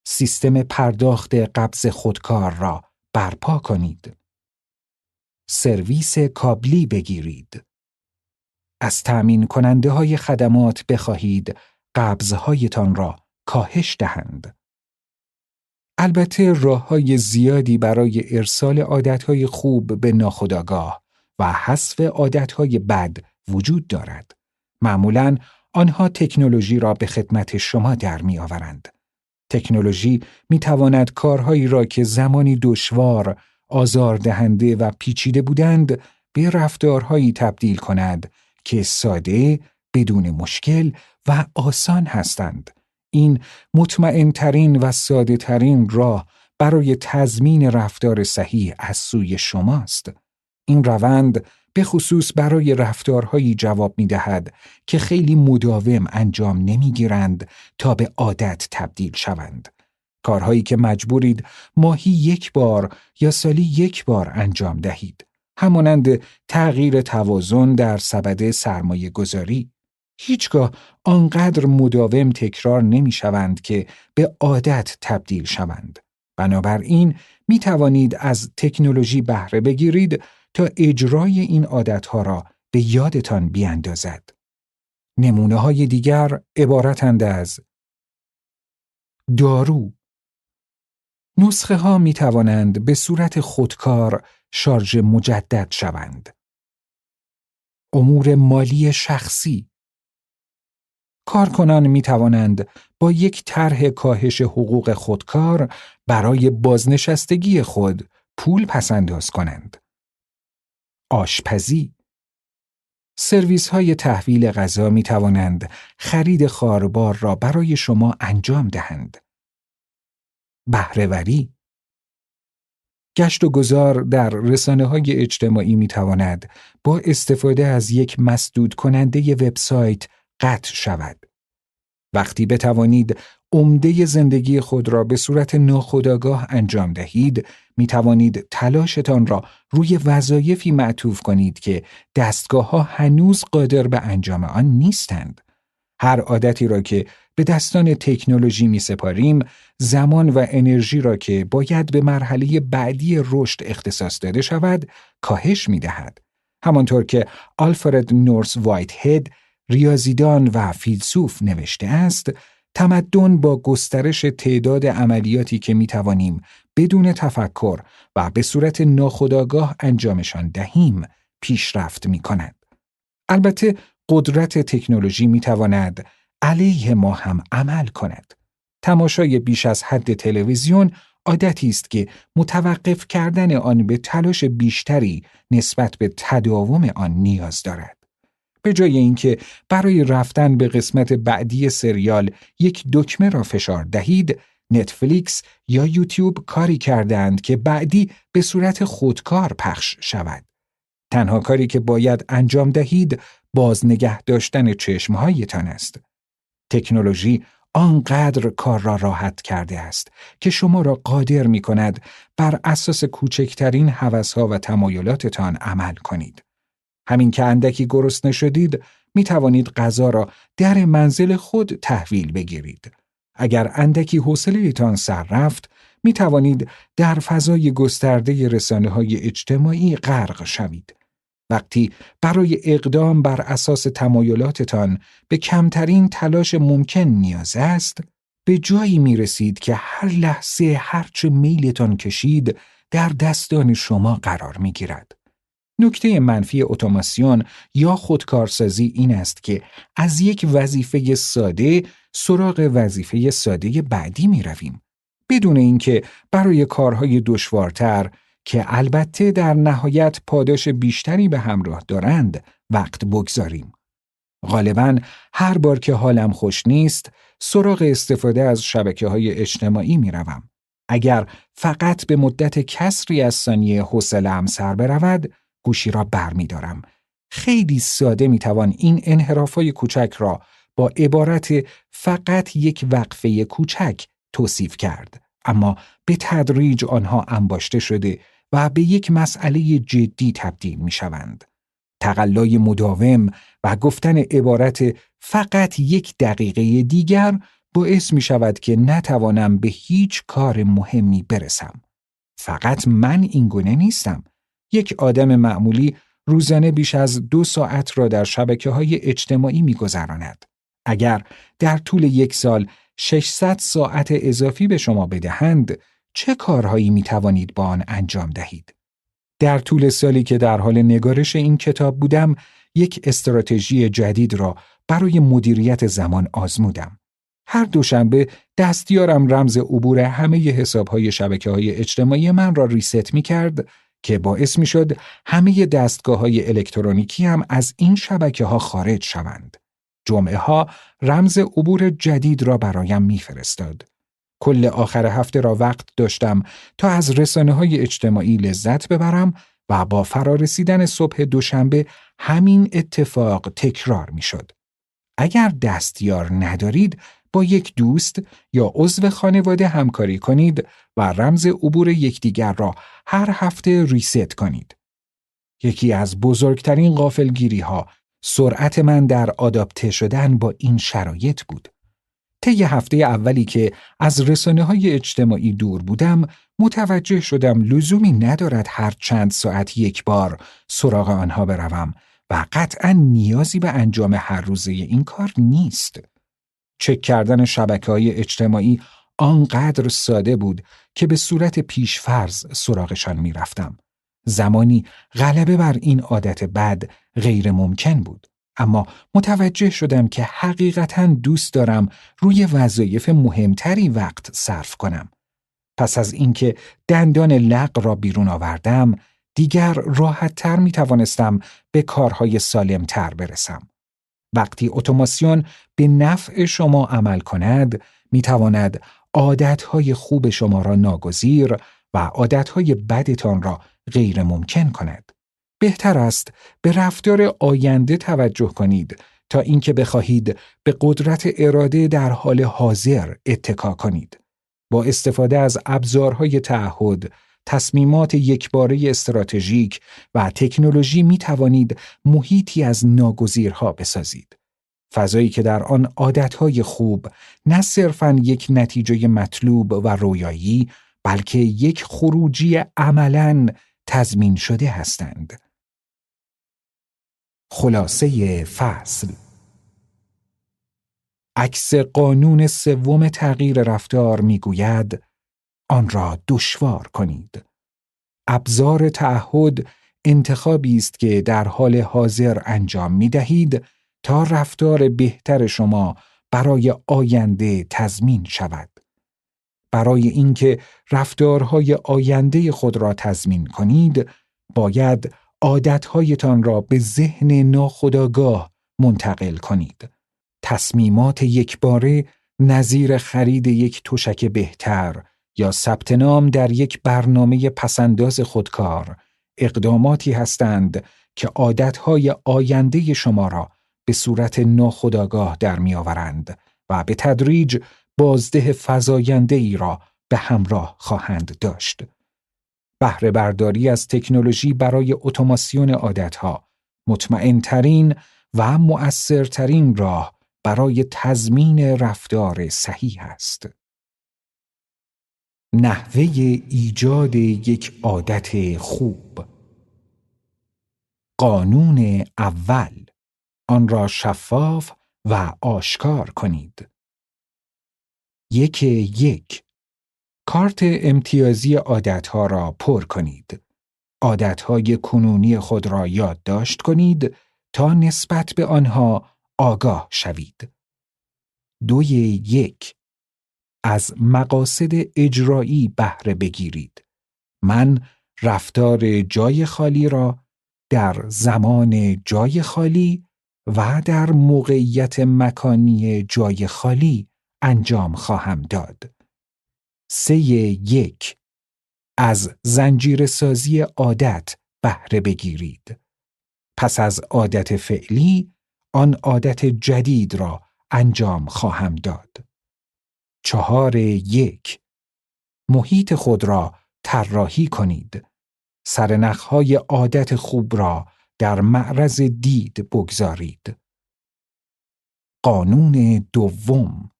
سیستم پرداخت قبض خودکار را برپا کنید. سرویس کابلی بگیرید. از تأمین کننده های خدمات بخواهید قبضهایتان را کاهش دهند. البته راه های زیادی برای ارسال عادتهای خوب به ناخودآگاه و حذف عادتهای بد وجود دارد. معمولا آنها تکنولوژی را به خدمت شما در می آورند. تکنولوژی می تواند کارهایی را که زمانی دشوار، آزاردهنده و پیچیده بودند به رفتارهایی تبدیل کند که ساده، بدون مشکل و آسان هستند. این مطمئن ترین و ساده ترین راه برای تضمین رفتار صحیح از سوی شماست. این روند به خصوص برای رفتارهایی جواب می دهد که خیلی مداوم انجام نمی گیرند تا به عادت تبدیل شوند. کارهایی که مجبورید ماهی یک بار یا سالی یک بار انجام دهید. همانند تغییر توازن در سبد سرمایه گذاری. هیچگاه آنقدر مداوم تکرار نمی شوند که به عادت تبدیل شوند. بنابراین می توانید از تکنولوژی بهره بگیرید تا اجرای این عادتها را به یادتان بیاندازد. نمونه های دیگر عبارتند از دارو نسخه ها می توانند به صورت خودکار شارژ مجدد شوند. امور مالی شخصی کارکنان می توانند با یک طرح کاهش حقوق خودکار برای بازنشستگی خود پول پسنداز کنند. آشپزی سرویس های تحویل غذا می توانند خرید خاربار را برای شما انجام دهند. بهرهوری گشت و گذار در رسانه های اجتماعی می تواند با استفاده از یک مسدود کننده وبسایت قطع شود. وقتی بتوانید عمده زندگی خود را به صورت ناخودآگاه انجام دهید می توانید تلاشتان را روی وظایفی معطوف کنید که دستگاه ها هنوز قادر به انجام آن نیستند. هر عادتی را که به دستان تکنولوژی می سپاریم زمان و انرژی را که باید به مرحله بعدی رشد اختصاص داده شود کاهش می دهد. همانطور که آلفرد نورس وایت هید ریاضیدان و فیلسوف نوشته است تمدن با گسترش تعداد عملیاتی که می توانیم بدون تفکر و به صورت ناخودآگاه انجامشان دهیم پیشرفت می کند. البته قدرت تکنولوژی می تواند علیه ما هم عمل کند. تماشای بیش از حد تلویزیون عادتی است که متوقف کردن آن به تلاش بیشتری نسبت به تداوم آن نیاز دارد. به جای اینکه برای رفتن به قسمت بعدی سریال یک دکمه را فشار دهید، نتفلیکس یا یوتیوب کاری کردند که بعدی به صورت خودکار پخش شود. تنها کاری که باید انجام دهید باز نگه داشتن چشمهایتان است. تکنولوژی آنقدر کار را راحت کرده است که شما را قادر می کند بر اساس کوچکترین حوثها و تمایلاتتان عمل کنید. همین که اندکی گرسنه شدید می توانید غذا را در منزل خود تحویل بگیرید. اگر اندکی حوصلهتان سر رفت می توانید در فضای گسترده رسانه های اجتماعی غرق شوید. وقتی برای اقدام بر اساس تمایلاتتان به کمترین تلاش ممکن نیاز است، به جایی می رسید که هر لحظه هرچه میلتان کشید در دستان شما قرار می گیرد. نکته منفی اتوماسیون یا خودکارسازی این است که از یک وظیفه ساده سراغ وظیفه ساده بعدی می رویم. بدون اینکه برای کارهای دشوارتر که البته در نهایت پاداش بیشتری به همراه دارند وقت بگذاریم. غالبا هر بار که حالم خوش نیست سراغ استفاده از شبکه های اجتماعی می روم. اگر فقط به مدت کسری از ثانیه حوصله‌ام سر برود گوشی را برمیدارم. خیلی ساده می توان این انحرافای کوچک را با عبارت فقط یک وقفه کوچک توصیف کرد. اما به تدریج آنها انباشته شده و به یک مسئله جدی تبدیل می شوند. تقلای مداوم و گفتن عبارت فقط یک دقیقه دیگر باعث می شود که نتوانم به هیچ کار مهمی برسم. فقط من این گونه نیستم. یک آدم معمولی روزانه بیش از دو ساعت را در شبکه های اجتماعی می گذراند. اگر در طول یک سال 600 ساعت اضافی به شما بدهند، چه کارهایی می توانید با آن انجام دهید؟ در طول سالی که در حال نگارش این کتاب بودم، یک استراتژی جدید را برای مدیریت زمان آزمودم. هر دوشنبه دستیارم رمز عبور همه حسابهای شبکه های اجتماعی من را ریست می کرد که باعث می شد همه دستگاه های الکترونیکی هم از این شبکه ها خارج شوند. جمعه ها رمز عبور جدید را برایم میفرستاد. کل آخر هفته را وقت داشتم تا از رسانه های اجتماعی لذت ببرم و با فرارسیدن صبح دوشنبه همین اتفاق تکرار می شد. اگر دستیار ندارید با یک دوست یا عضو خانواده همکاری کنید و رمز عبور یکدیگر را هر هفته ریست کنید. یکی از بزرگترین غافلگیری ها سرعت من در آداپته شدن با این شرایط بود. طی هفته اولی که از رسانه های اجتماعی دور بودم متوجه شدم لزومی ندارد هر چند ساعت یک بار سراغ آنها بروم و قطعا نیازی به انجام هر روزه این کار نیست. چک کردن شبکه های اجتماعی آنقدر ساده بود که به صورت پیشفرز سراغشان می‌رفتم. زمانی غلبه بر این عادت بد غیر ممکن بود. اما متوجه شدم که حقیقتا دوست دارم روی وظایف مهمتری وقت صرف کنم. پس از اینکه دندان لق را بیرون آوردم، دیگر راحت تر می توانستم به کارهای سالم تر برسم. وقتی اتوماسیون به نفع شما عمل کند، می تواند عادتهای خوب شما را ناگزیر و عادتهای بدتان را غیر ممکن کند. بهتر است به رفتار آینده توجه کنید تا اینکه بخواهید به قدرت اراده در حال حاضر اتکا کنید. با استفاده از ابزارهای تعهد، تصمیمات یکباره استراتژیک و تکنولوژی می توانید محیطی از ناگزیرها بسازید. فضایی که در آن عادتهای خوب نه صرفاً یک نتیجه مطلوب و رویایی بلکه یک خروجی عملاً تضمین شده هستند. خلاصه فصل عکس قانون سوم تغییر رفتار می‌گوید آن را دشوار کنید. ابزار تعهد انتخابی است که در حال حاضر انجام می دهید تا رفتار بهتر شما برای آینده تضمین شود. برای اینکه رفتارهای آینده خود را تضمین کنید، باید عادتهایتان را به ذهن ناخودآگاه منتقل کنید. تصمیمات یکباره نظیر خرید یک تشک بهتر یا ثبت نام در یک برنامه پسنداز خودکار اقداماتی هستند که عادتهای آینده شما را به صورت ناخودآگاه در میآورند و به تدریج بازده فزاینده ای را به همراه خواهند داشت. بهره برداری از تکنولوژی برای اتوماسیون عادتها مطمئن ترین و مؤثرترین راه برای تضمین رفتار صحیح است. نحوه ایجاد یک عادت خوب قانون اول آن را شفاف و آشکار کنید. یک یک کارت امتیازی عادتها را پر کنید. عادتهای کنونی خود را یادداشت کنید تا نسبت به آنها آگاه شوید. دوی یک از مقاصد اجرایی بهره بگیرید. من رفتار جای خالی را در زمان جای خالی و در موقعیت مکانی جای خالی انجام خواهم داد. سه یک از زنجیر سازی عادت بهره بگیرید. پس از عادت فعلی آن عادت جدید را انجام خواهم داد. چهار یک محیط خود را طراحی کنید. سرنخهای عادت خوب را در معرض دید بگذارید. قانون دوم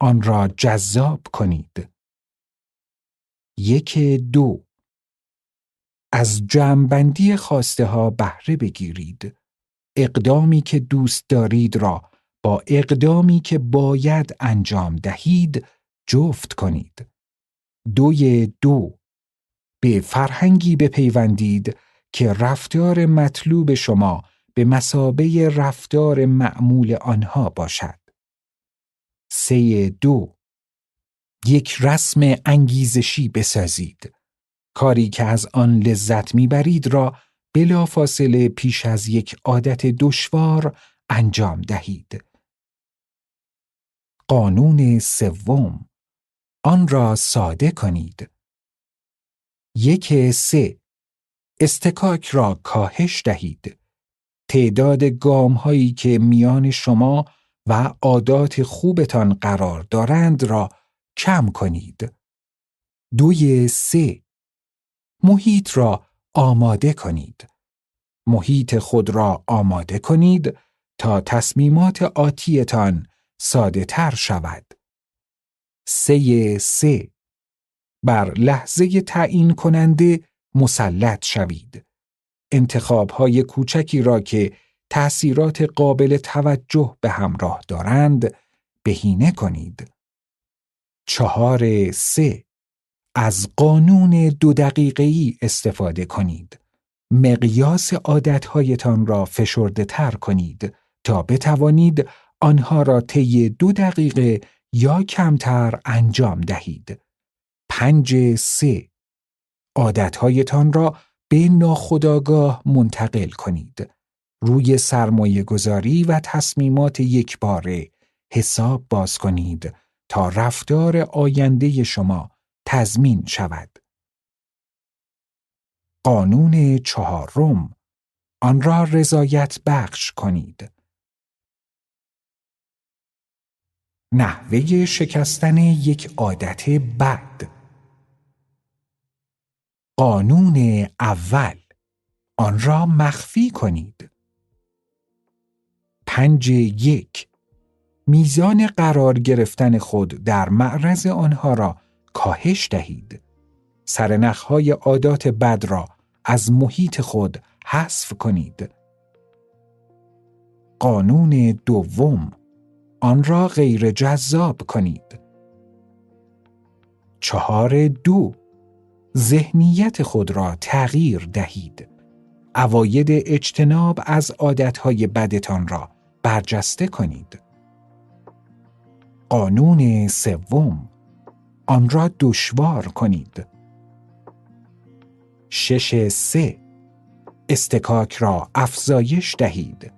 آن را جذاب کنید. یک دو از جمعبندی خواسته ها بهره بگیرید. اقدامی که دوست دارید را با اقدامی که باید انجام دهید جفت کنید. دوی دو به فرهنگی بپیوندید که رفتار مطلوب شما به مسابه رفتار معمول آنها باشد. سه دو یک رسم انگیزشی بسازید. کاری که از آن لذت می‌برید را بلافاصله پیش از یک عادت دشوار انجام دهید. قانون سوم آن را ساده کنید. یک سه استکاک را کاهش دهید. تعداد گام هایی که میان شما و عادات خوبتان قرار دارند را کم کنید. دوی سه محیط را آماده کنید. محیط خود را آماده کنید تا تصمیمات آتیتان ساده تر شود. سه سه بر لحظه تعیین کننده مسلط شوید. انتخاب های کوچکی را که تأثیرات قابل توجه به همراه دارند بهینه کنید. چهار سه از قانون دو دقیقه‌ای استفاده کنید. مقیاس عادتهایتان را فشرده تر کنید تا بتوانید آنها را طی دو دقیقه یا کمتر انجام دهید. پنج سه عادتهایتان را به ناخداگاه منتقل کنید. روی سرمایه گذاری و تصمیمات یکباره حساب باز کنید تا رفتار آینده شما تضمین شود. قانون چهارم آن را رضایت بخش کنید. نحوه شکستن یک عادت بد قانون اول آن را مخفی کنید. پنج یک میزان قرار گرفتن خود در معرض آنها را کاهش دهید. سرنخهای عادات بد را از محیط خود حذف کنید. قانون دوم آن را غیر جذاب کنید. چهار دو ذهنیت خود را تغییر دهید. اواید اجتناب از عادتهای بدتان را برجسته کنید. قانون سوم آن را دشوار کنید. شش سه استکاک را افزایش دهید.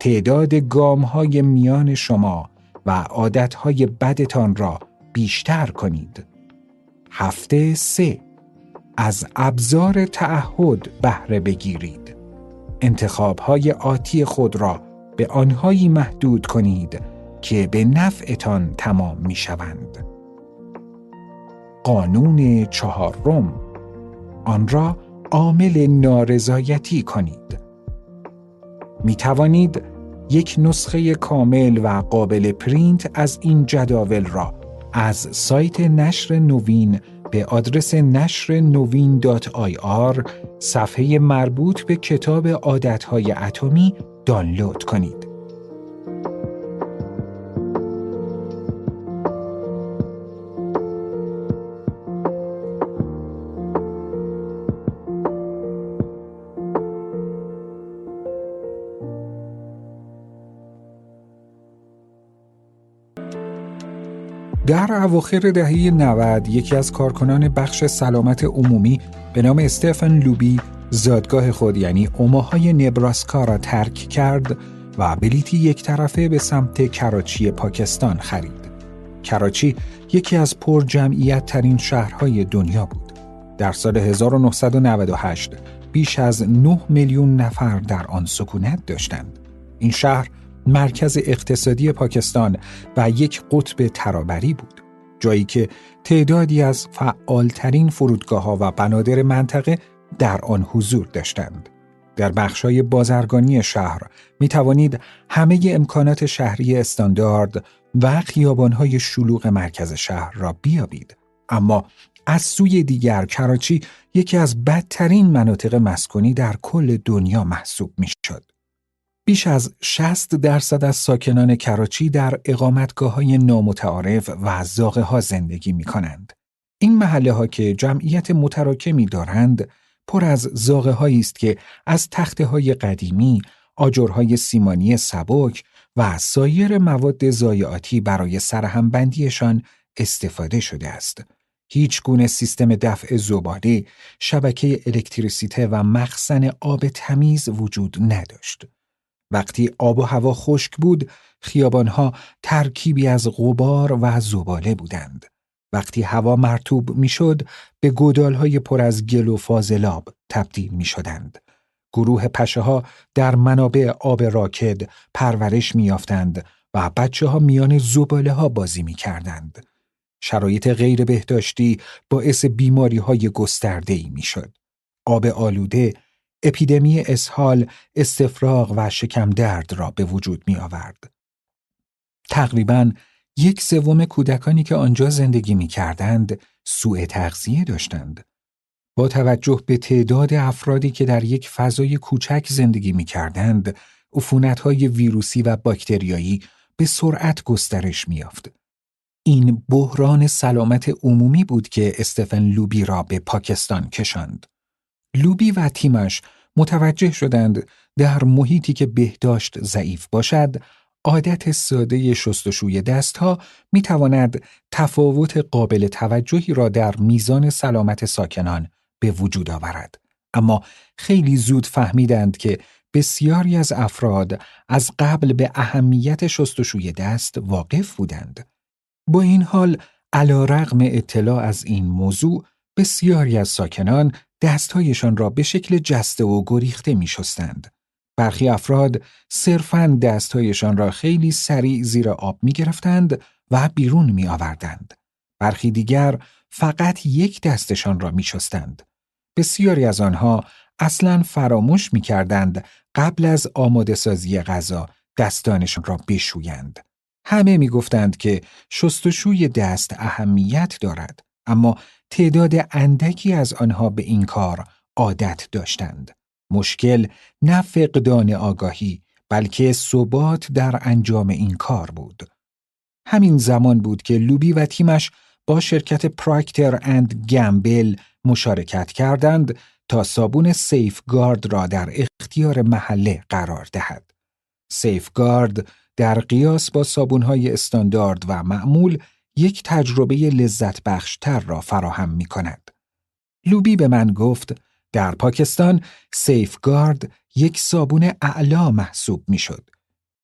تعداد گام های میان شما و عادت های بدتان را بیشتر کنید. هفته سه از ابزار تعهد بهره بگیرید. انتخاب های آتی خود را به آنهایی محدود کنید که به نفعتان تمام می شوند. قانون چهارم آن را عامل نارضایتی کنید. می توانید یک نسخه کامل و قابل پرینت از این جداول را از سایت نشر نوین به آدرس نشر نوین صفحه مربوط به کتاب عادتهای اتمی دانلود کنید. در اواخر دهه 90 یکی از کارکنان بخش سلامت عمومی به نام استفن لوبی زادگاه خود یعنی اوماهای نبراسکا را ترک کرد و بلیتی یک طرفه به سمت کراچی پاکستان خرید. کراچی یکی از پر جمعیت ترین شهرهای دنیا بود. در سال 1998 بیش از 9 میلیون نفر در آن سکونت داشتند. این شهر مرکز اقتصادی پاکستان و یک قطب ترابری بود جایی که تعدادی از فعالترین فرودگاه ها و بنادر منطقه در آن حضور داشتند. در بخشای بازرگانی شهر می توانید همه امکانات شهری استاندارد و خیابانهای شلوغ مرکز شهر را بیابید. اما از سوی دیگر کراچی یکی از بدترین مناطق مسکونی در کل دنیا محسوب می شد. بیش از 60 درصد از ساکنان کراچی در اقامتگاه های نامتعارف و زاغه ها زندگی می کنند. این محله ها که جمعیت متراکمی دارند پر از زاغه هایی است که از تخته های قدیمی، آجرهای سیمانی سبک و سایر مواد زایعاتی برای سرهمبندیشان استفاده شده است. هیچ گونه سیستم دفع زباله، شبکه الکتریسیته و مخزن آب تمیز وجود نداشت. وقتی آب و هوا خشک بود، خیابانها ترکیبی از غبار و زباله بودند. وقتی هوا مرتوب می‌شد، به گودالهای پر از گل و فاضلاب تبدیل می شدند. گروه پشه ها در منابع آب راکد پرورش میافتند و بچه ها میان زباله ها بازی می کردند. شرایط غیر بهداشتی باعث بیماری های گسترده ای می شد. آب آلوده اپیدمی اسهال، استفراغ و شکم درد را به وجود می آورد. تقریبا یک سوم کودکانی که آنجا زندگی می کردند سوء تغذیه داشتند. با توجه به تعداد افرادی که در یک فضای کوچک زندگی می کردند، های ویروسی و باکتریایی به سرعت گسترش میافت. این بحران سلامت عمومی بود که استفن لوبی را به پاکستان کشاند. لوبی و تیمش متوجه شدند در محیطی که بهداشت ضعیف باشد عادت ساده شستشوی دستها می تواند تفاوت قابل توجهی را در میزان سلامت ساکنان به وجود آورد. اما خیلی زود فهمیدند که بسیاری از افراد از قبل به اهمیت شستشوی دست واقف بودند. با این حال علا رغم اطلاع از این موضوع بسیاری از ساکنان دستهایشان را به شکل جسته و گریخته می شستند. برخی افراد صرفاً دستهایشان را خیلی سریع زیر آب می گرفتند و بیرون می آوردند. برخی دیگر فقط یک دستشان را می شستند. بسیاری از آنها اصلا فراموش می کردند قبل از آماده سازی غذا دستانشان را بشویند. همه می گفتند که شستشوی دست اهمیت دارد اما تعداد اندکی از آنها به این کار عادت داشتند. مشکل نه فقدان آگاهی بلکه ثبات در انجام این کار بود. همین زمان بود که لوبی و تیمش با شرکت پراکتر اند گمبل مشارکت کردند تا صابون سیفگارد را در اختیار محله قرار دهد. سیفگارد در قیاس با صابونهای استاندارد و معمول یک تجربه لذت بخشتر را فراهم می کند. لوبی به من گفت در پاکستان سیفگارد یک صابون اعلا محسوب می شد.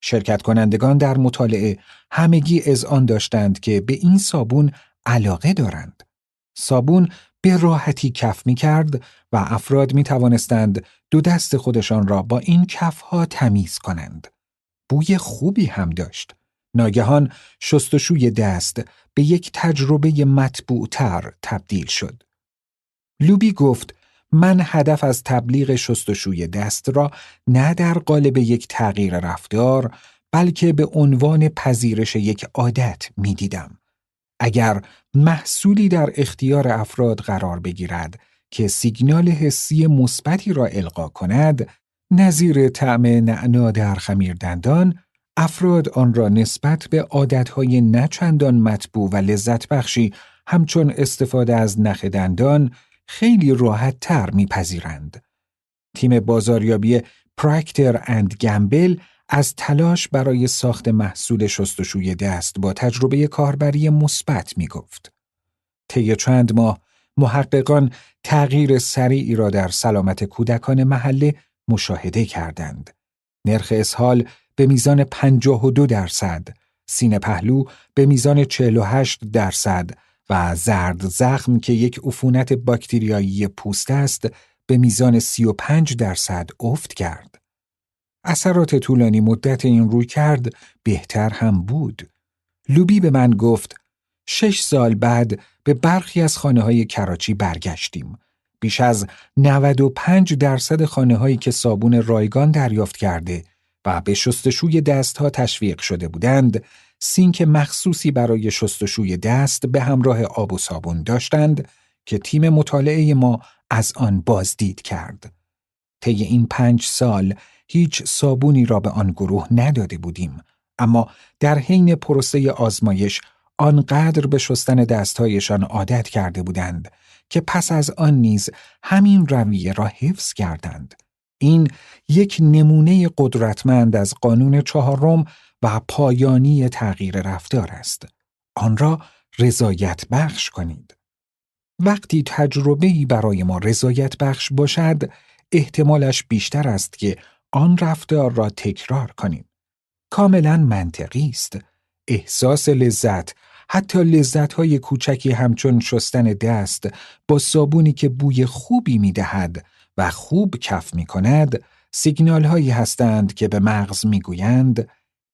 شرکت کنندگان در مطالعه همگی از آن داشتند که به این صابون علاقه دارند. صابون به راحتی کف می کرد و افراد می توانستند دو دست خودشان را با این کفها تمیز کنند. بوی خوبی هم داشت. ناگهان شستشوی دست به یک تجربه مطبوعتر تبدیل شد. لوبی گفت من هدف از تبلیغ شستشوی دست را نه در قالب یک تغییر رفتار بلکه به عنوان پذیرش یک عادت می دیدم. اگر محصولی در اختیار افراد قرار بگیرد که سیگنال حسی مثبتی را القا کند نظیر طعم نعنا در خمیر دندان افراد آن را نسبت به عادتهای نچندان مطبوع و لذت بخشی همچون استفاده از نخ دندان خیلی راحت تر میپذیرند. تیم بازاریابی پراکتر اند گمبل از تلاش برای ساخت محصول شستشوی دست با تجربه کاربری مثبت می گفت. طی چند ماه محققان تغییر سریعی را در سلامت کودکان محله مشاهده کردند. نرخ اسهال به میزان 52 درصد، سینه پهلو به میزان 48 درصد و زرد زخم که یک عفونت باکتریایی پوست است به میزان 35 درصد افت کرد. اثرات طولانی مدت این روی کرد بهتر هم بود. لوبی به من گفت شش سال بعد به برخی از خانه های کراچی برگشتیم. بیش از 95 درصد خانه هایی که صابون رایگان دریافت کرده و به شستشوی دستها تشویق شده بودند، سینک مخصوصی برای شستشوی دست به همراه آب و صابون داشتند که تیم مطالعه ما از آن بازدید کرد. طی این پنج سال هیچ صابونی را به آن گروه نداده بودیم اما در حین پروسه آزمایش آنقدر به شستن دستهایشان عادت کرده بودند که پس از آن نیز همین رویه را حفظ کردند. این یک نمونه قدرتمند از قانون چهارم و پایانی تغییر رفتار است. آن را رضایت بخش کنید. وقتی تجربه‌ای برای ما رضایت بخش باشد، احتمالش بیشتر است که آن رفتار را تکرار کنیم. کاملا منطقی است. احساس لذت حتی لذت های کوچکی همچون شستن دست با صابونی که بوی خوبی می دهد و خوب کف می کند سیگنال هایی هستند که به مغز می گویند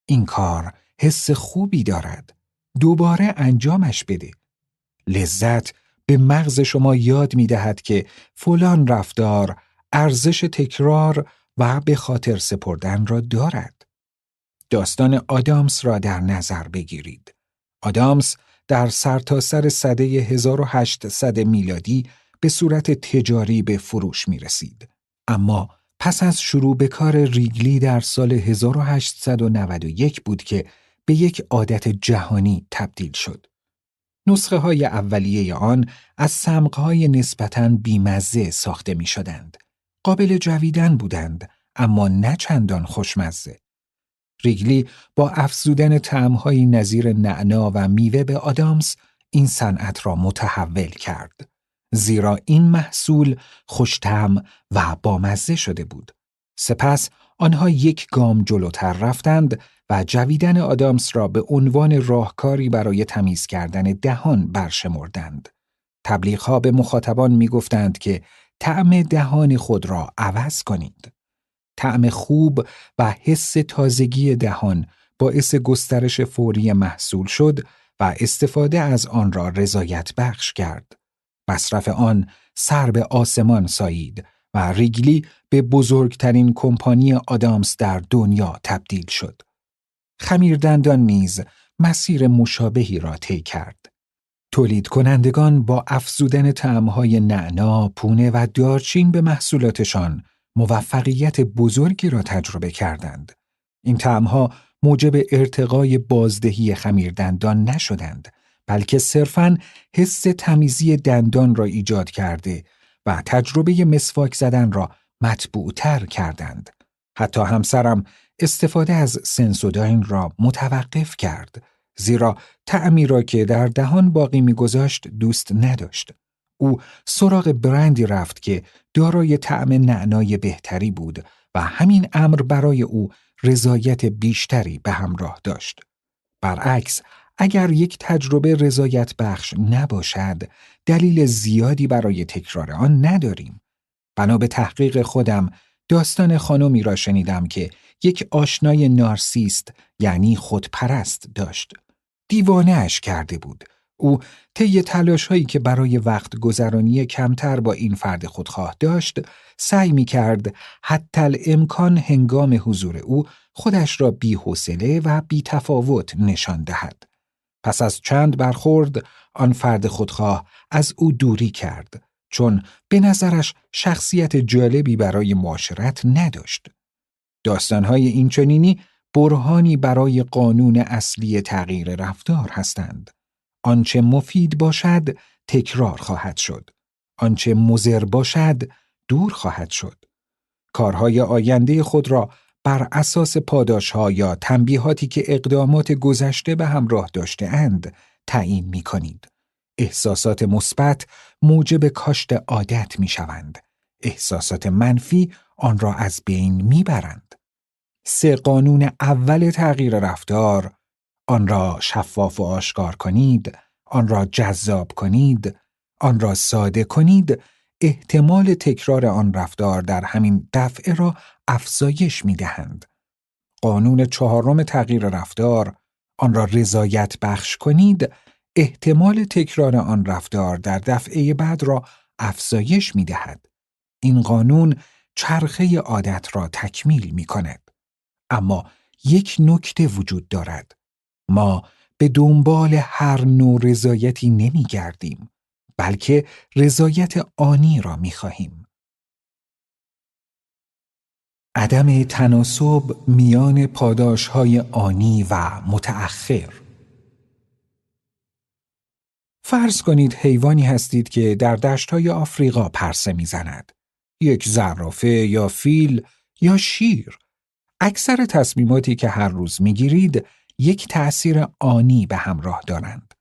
این کار حس خوبی دارد. دوباره انجامش بده. لذت به مغز شما یاد می دهد که فلان رفتار ارزش تکرار و به خاطر سپردن را دارد. داستان آدامس را در نظر بگیرید. آدامس در سرتاسر سر سده 1800 میلادی به صورت تجاری به فروش می رسید. اما پس از شروع به کار ریگلی در سال 1891 بود که به یک عادت جهانی تبدیل شد. نسخه های اولیه آن از سمقهای نسبتاً بیمزه ساخته می شدند. قابل جویدن بودند اما نه چندان خوشمزه. ریگلی با افزودن تعمهایی نظیر نعنا و میوه به آدامس این صنعت را متحول کرد. زیرا این محصول خوشتم و بامزه شده بود. سپس آنها یک گام جلوتر رفتند و جویدن آدامس را به عنوان راهکاری برای تمیز کردن دهان برشمردند. تبلیغها به مخاطبان می گفتند که طعم دهان خود را عوض کنید. طعم خوب و حس تازگی دهان باعث گسترش فوری محصول شد و استفاده از آن را رضایت بخش کرد. مصرف آن سر به آسمان سایید و ریگلی به بزرگترین کمپانی آدامس در دنیا تبدیل شد. خمیردندان نیز مسیر مشابهی را طی کرد. تولید کنندگان با افزودن تعمهای نعنا، پونه و دارچین به محصولاتشان موفقیت بزرگی را تجربه کردند. این تعمها موجب ارتقای بازدهی خمیردندان نشدند بلکه صرفاً حس تمیزی دندان را ایجاد کرده و تجربه مسواک زدن را مطبوعتر کردند. حتی همسرم استفاده از سنسوداین را متوقف کرد زیرا تعمی را که در دهان باقی میگذاشت دوست نداشت. او سراغ برندی رفت که دارای طعم نعنای بهتری بود و همین امر برای او رضایت بیشتری به همراه داشت. برعکس اگر یک تجربه رضایت بخش نباشد دلیل زیادی برای تکرار آن نداریم. بنا به تحقیق خودم داستان خانمی را شنیدم که یک آشنای نارسیست یعنی خودپرست داشت. دیوانه اش کرده بود. او طی تلاش هایی که برای وقت گذرانی کمتر با این فرد خودخواه داشت سعی می کرد حتی امکان هنگام حضور او خودش را بی و بی تفاوت نشان دهد. پس از چند برخورد آن فرد خودخواه از او دوری کرد چون به نظرش شخصیت جالبی برای معاشرت نداشت. داستانهای اینچنینی برهانی برای قانون اصلی تغییر رفتار هستند. آنچه مفید باشد تکرار خواهد شد. آنچه مزر باشد دور خواهد شد. کارهای آینده خود را بر اساس پاداشها یا تنبیهاتی که اقدامات گذشته به همراه داشته اند تعیین می کنید. احساسات مثبت موجب کاشت عادت می شوند. احساسات منفی آن را از بین می برند. سه قانون اول تغییر رفتار آن را شفاف و آشکار کنید، آن را جذاب کنید، آن را ساده کنید، احتمال تکرار آن رفتار در همین دفعه را افزایش می دهند. قانون چهارم تغییر رفتار آن را رضایت بخش کنید احتمال تکرار آن رفتار در دفعه بعد را افزایش می دهد. این قانون چرخه عادت را تکمیل می کند. اما یک نکته وجود دارد. ما به دنبال هر نوع رضایتی نمی گردیم بلکه رضایت آنی را می خواهیم. عدم تناسب میان پاداش های آنی و متأخر فرض کنید حیوانی هستید که در دشتهای آفریقا پرسه می‌زند. یک زرافه یا فیل یا شیر. اکثر تصمیماتی که هر روز می‌گیرید یک تأثیر آنی به همراه دارند.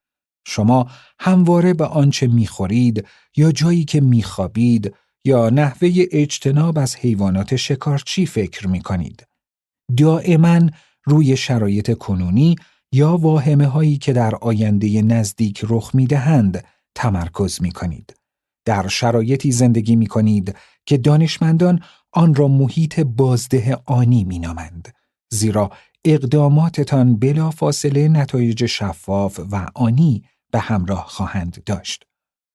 شما همواره به آنچه می‌خورید یا جایی که میخوابید یا نحوه اجتناب از حیوانات شکارچی فکر می کنید. دائما روی شرایط کنونی یا واهمه هایی که در آینده نزدیک رخ می دهند تمرکز می کنید. در شرایطی زندگی می کنید که دانشمندان آن را محیط بازده آنی می نامند. زیرا اقداماتتان بلا فاصله نتایج شفاف و آنی به همراه خواهند داشت.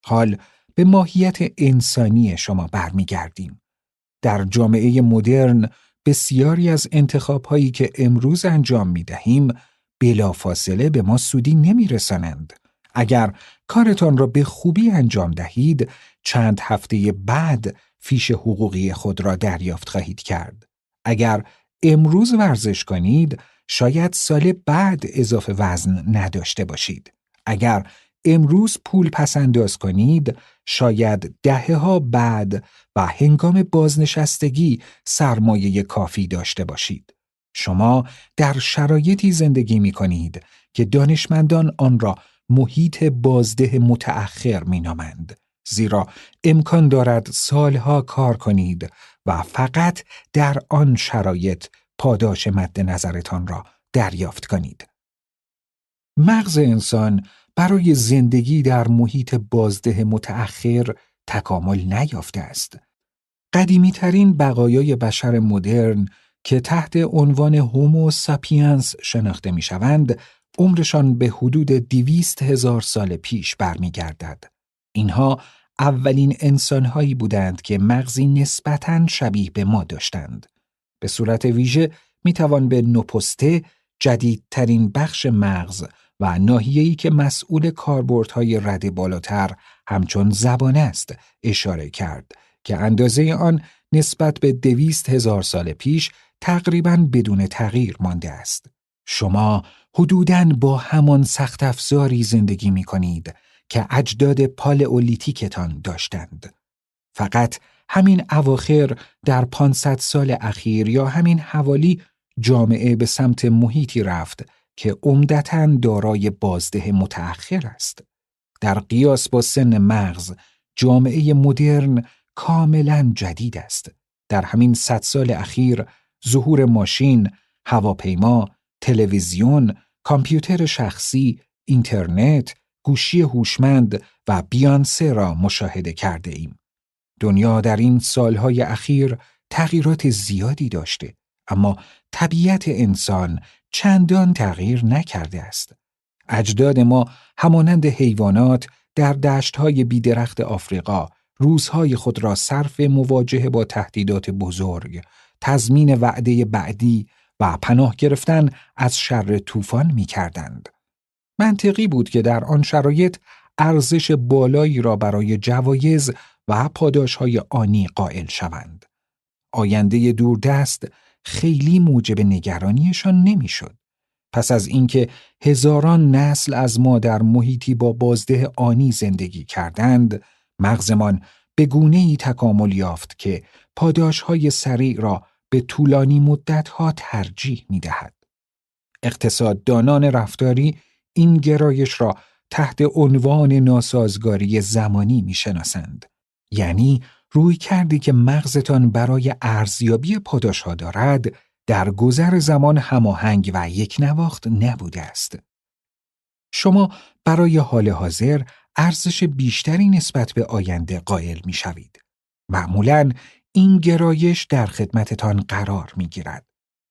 حال به ماهیت انسانی شما برمیگردیم. در جامعه مدرن بسیاری از انتخابهایی که امروز انجام می دهیم بلافاصله به ما سودی نمی رسانند. اگر کارتان را به خوبی انجام دهید چند هفته بعد فیش حقوقی خود را دریافت خواهید کرد. اگر امروز ورزش کنید شاید سال بعد اضافه وزن نداشته باشید. اگر امروز پول پس انداز کنید شاید دهه ها بعد و هنگام بازنشستگی سرمایه کافی داشته باشید. شما در شرایطی زندگی می کنید که دانشمندان آن را محیط بازده متأخر می نامند. زیرا امکان دارد سالها کار کنید و فقط در آن شرایط پاداش مد نظرتان را دریافت کنید. مغز انسان برای زندگی در محیط بازده متأخر تکامل نیافته است. قدیمی ترین بقایای بشر مدرن که تحت عنوان هومو ساپینس شناخته می شوند، عمرشان به حدود دیویست هزار سال پیش برمیگردد. اینها اولین انسانهایی بودند که مغزی نسبتاً شبیه به ما داشتند. به صورت ویژه می توان به نوپسته جدیدترین بخش مغز و ناحیه‌ای که مسئول کاربردهای رد بالاتر همچون زبان است اشاره کرد که اندازه آن نسبت به دویست هزار سال پیش تقریبا بدون تغییر مانده است. شما حدوداً با همان سخت افزاری زندگی می کنید که اجداد پالئولیتیکتان داشتند. فقط همین اواخر در 500 سال اخیر یا همین حوالی جامعه به سمت محیطی رفت که عمدتا دارای بازده متأخر است. در قیاس با سن مغز، جامعه مدرن کاملا جدید است. در همین صد سال اخیر ظهور ماشین، هواپیما، تلویزیون، کامپیوتر شخصی، اینترنت، گوشی هوشمند و بیانسه را مشاهده کرده ایم. دنیا در این سالهای اخیر تغییرات زیادی داشته اما طبیعت انسان چندان تغییر نکرده است. اجداد ما همانند حیوانات در دشتهای بیدرخت آفریقا روزهای خود را صرف مواجهه با تهدیدات بزرگ، تضمین وعده بعدی و پناه گرفتن از شر طوفان می کردند. منطقی بود که در آن شرایط ارزش بالایی را برای جوایز و پاداشهای آنی قائل شوند. آینده دوردست خیلی موجب نگرانیشان نمی‌شد. پس از اینکه هزاران نسل از ما در محیطی با بازده آنی زندگی کردند، مغزمان به گونه ای تکامل یافت که پاداشهای سریع را به طولانی مدتها ترجیح می دهد. اقتصاددانان رفتاری این گرایش را تحت عنوان ناسازگاری زمانی می شناسند. یعنی روی کردی که مغزتان برای ارزیابی پاداشها دارد در گذر زمان هماهنگ و یک نواخت نبوده است. شما برای حال حاضر ارزش بیشتری نسبت به آینده قائل می شوید. معمولا این گرایش در خدمتتان قرار می گیرد.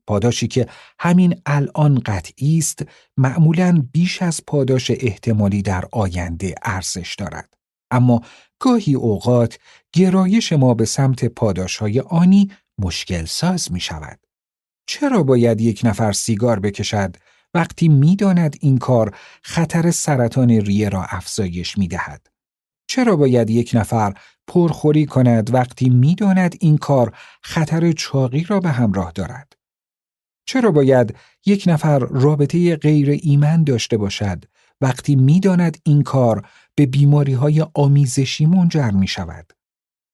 پاداشی که همین الان قطعی است معمولا بیش از پاداش احتمالی در آینده ارزش دارد. اما گاهی اوقات گرایش ما به سمت پاداشهای آنی مشکل ساز می شود. چرا باید یک نفر سیگار بکشد وقتی می‌داند این کار خطر سرطان ریه را افزایش می دهد؟ چرا باید یک نفر پرخوری کند وقتی می‌داند این کار خطر چاقی را به همراه دارد؟ چرا باید یک نفر رابطه غیر ایمن داشته باشد وقتی می‌داند این کار به بیماری های آمیزشی منجر می شود؟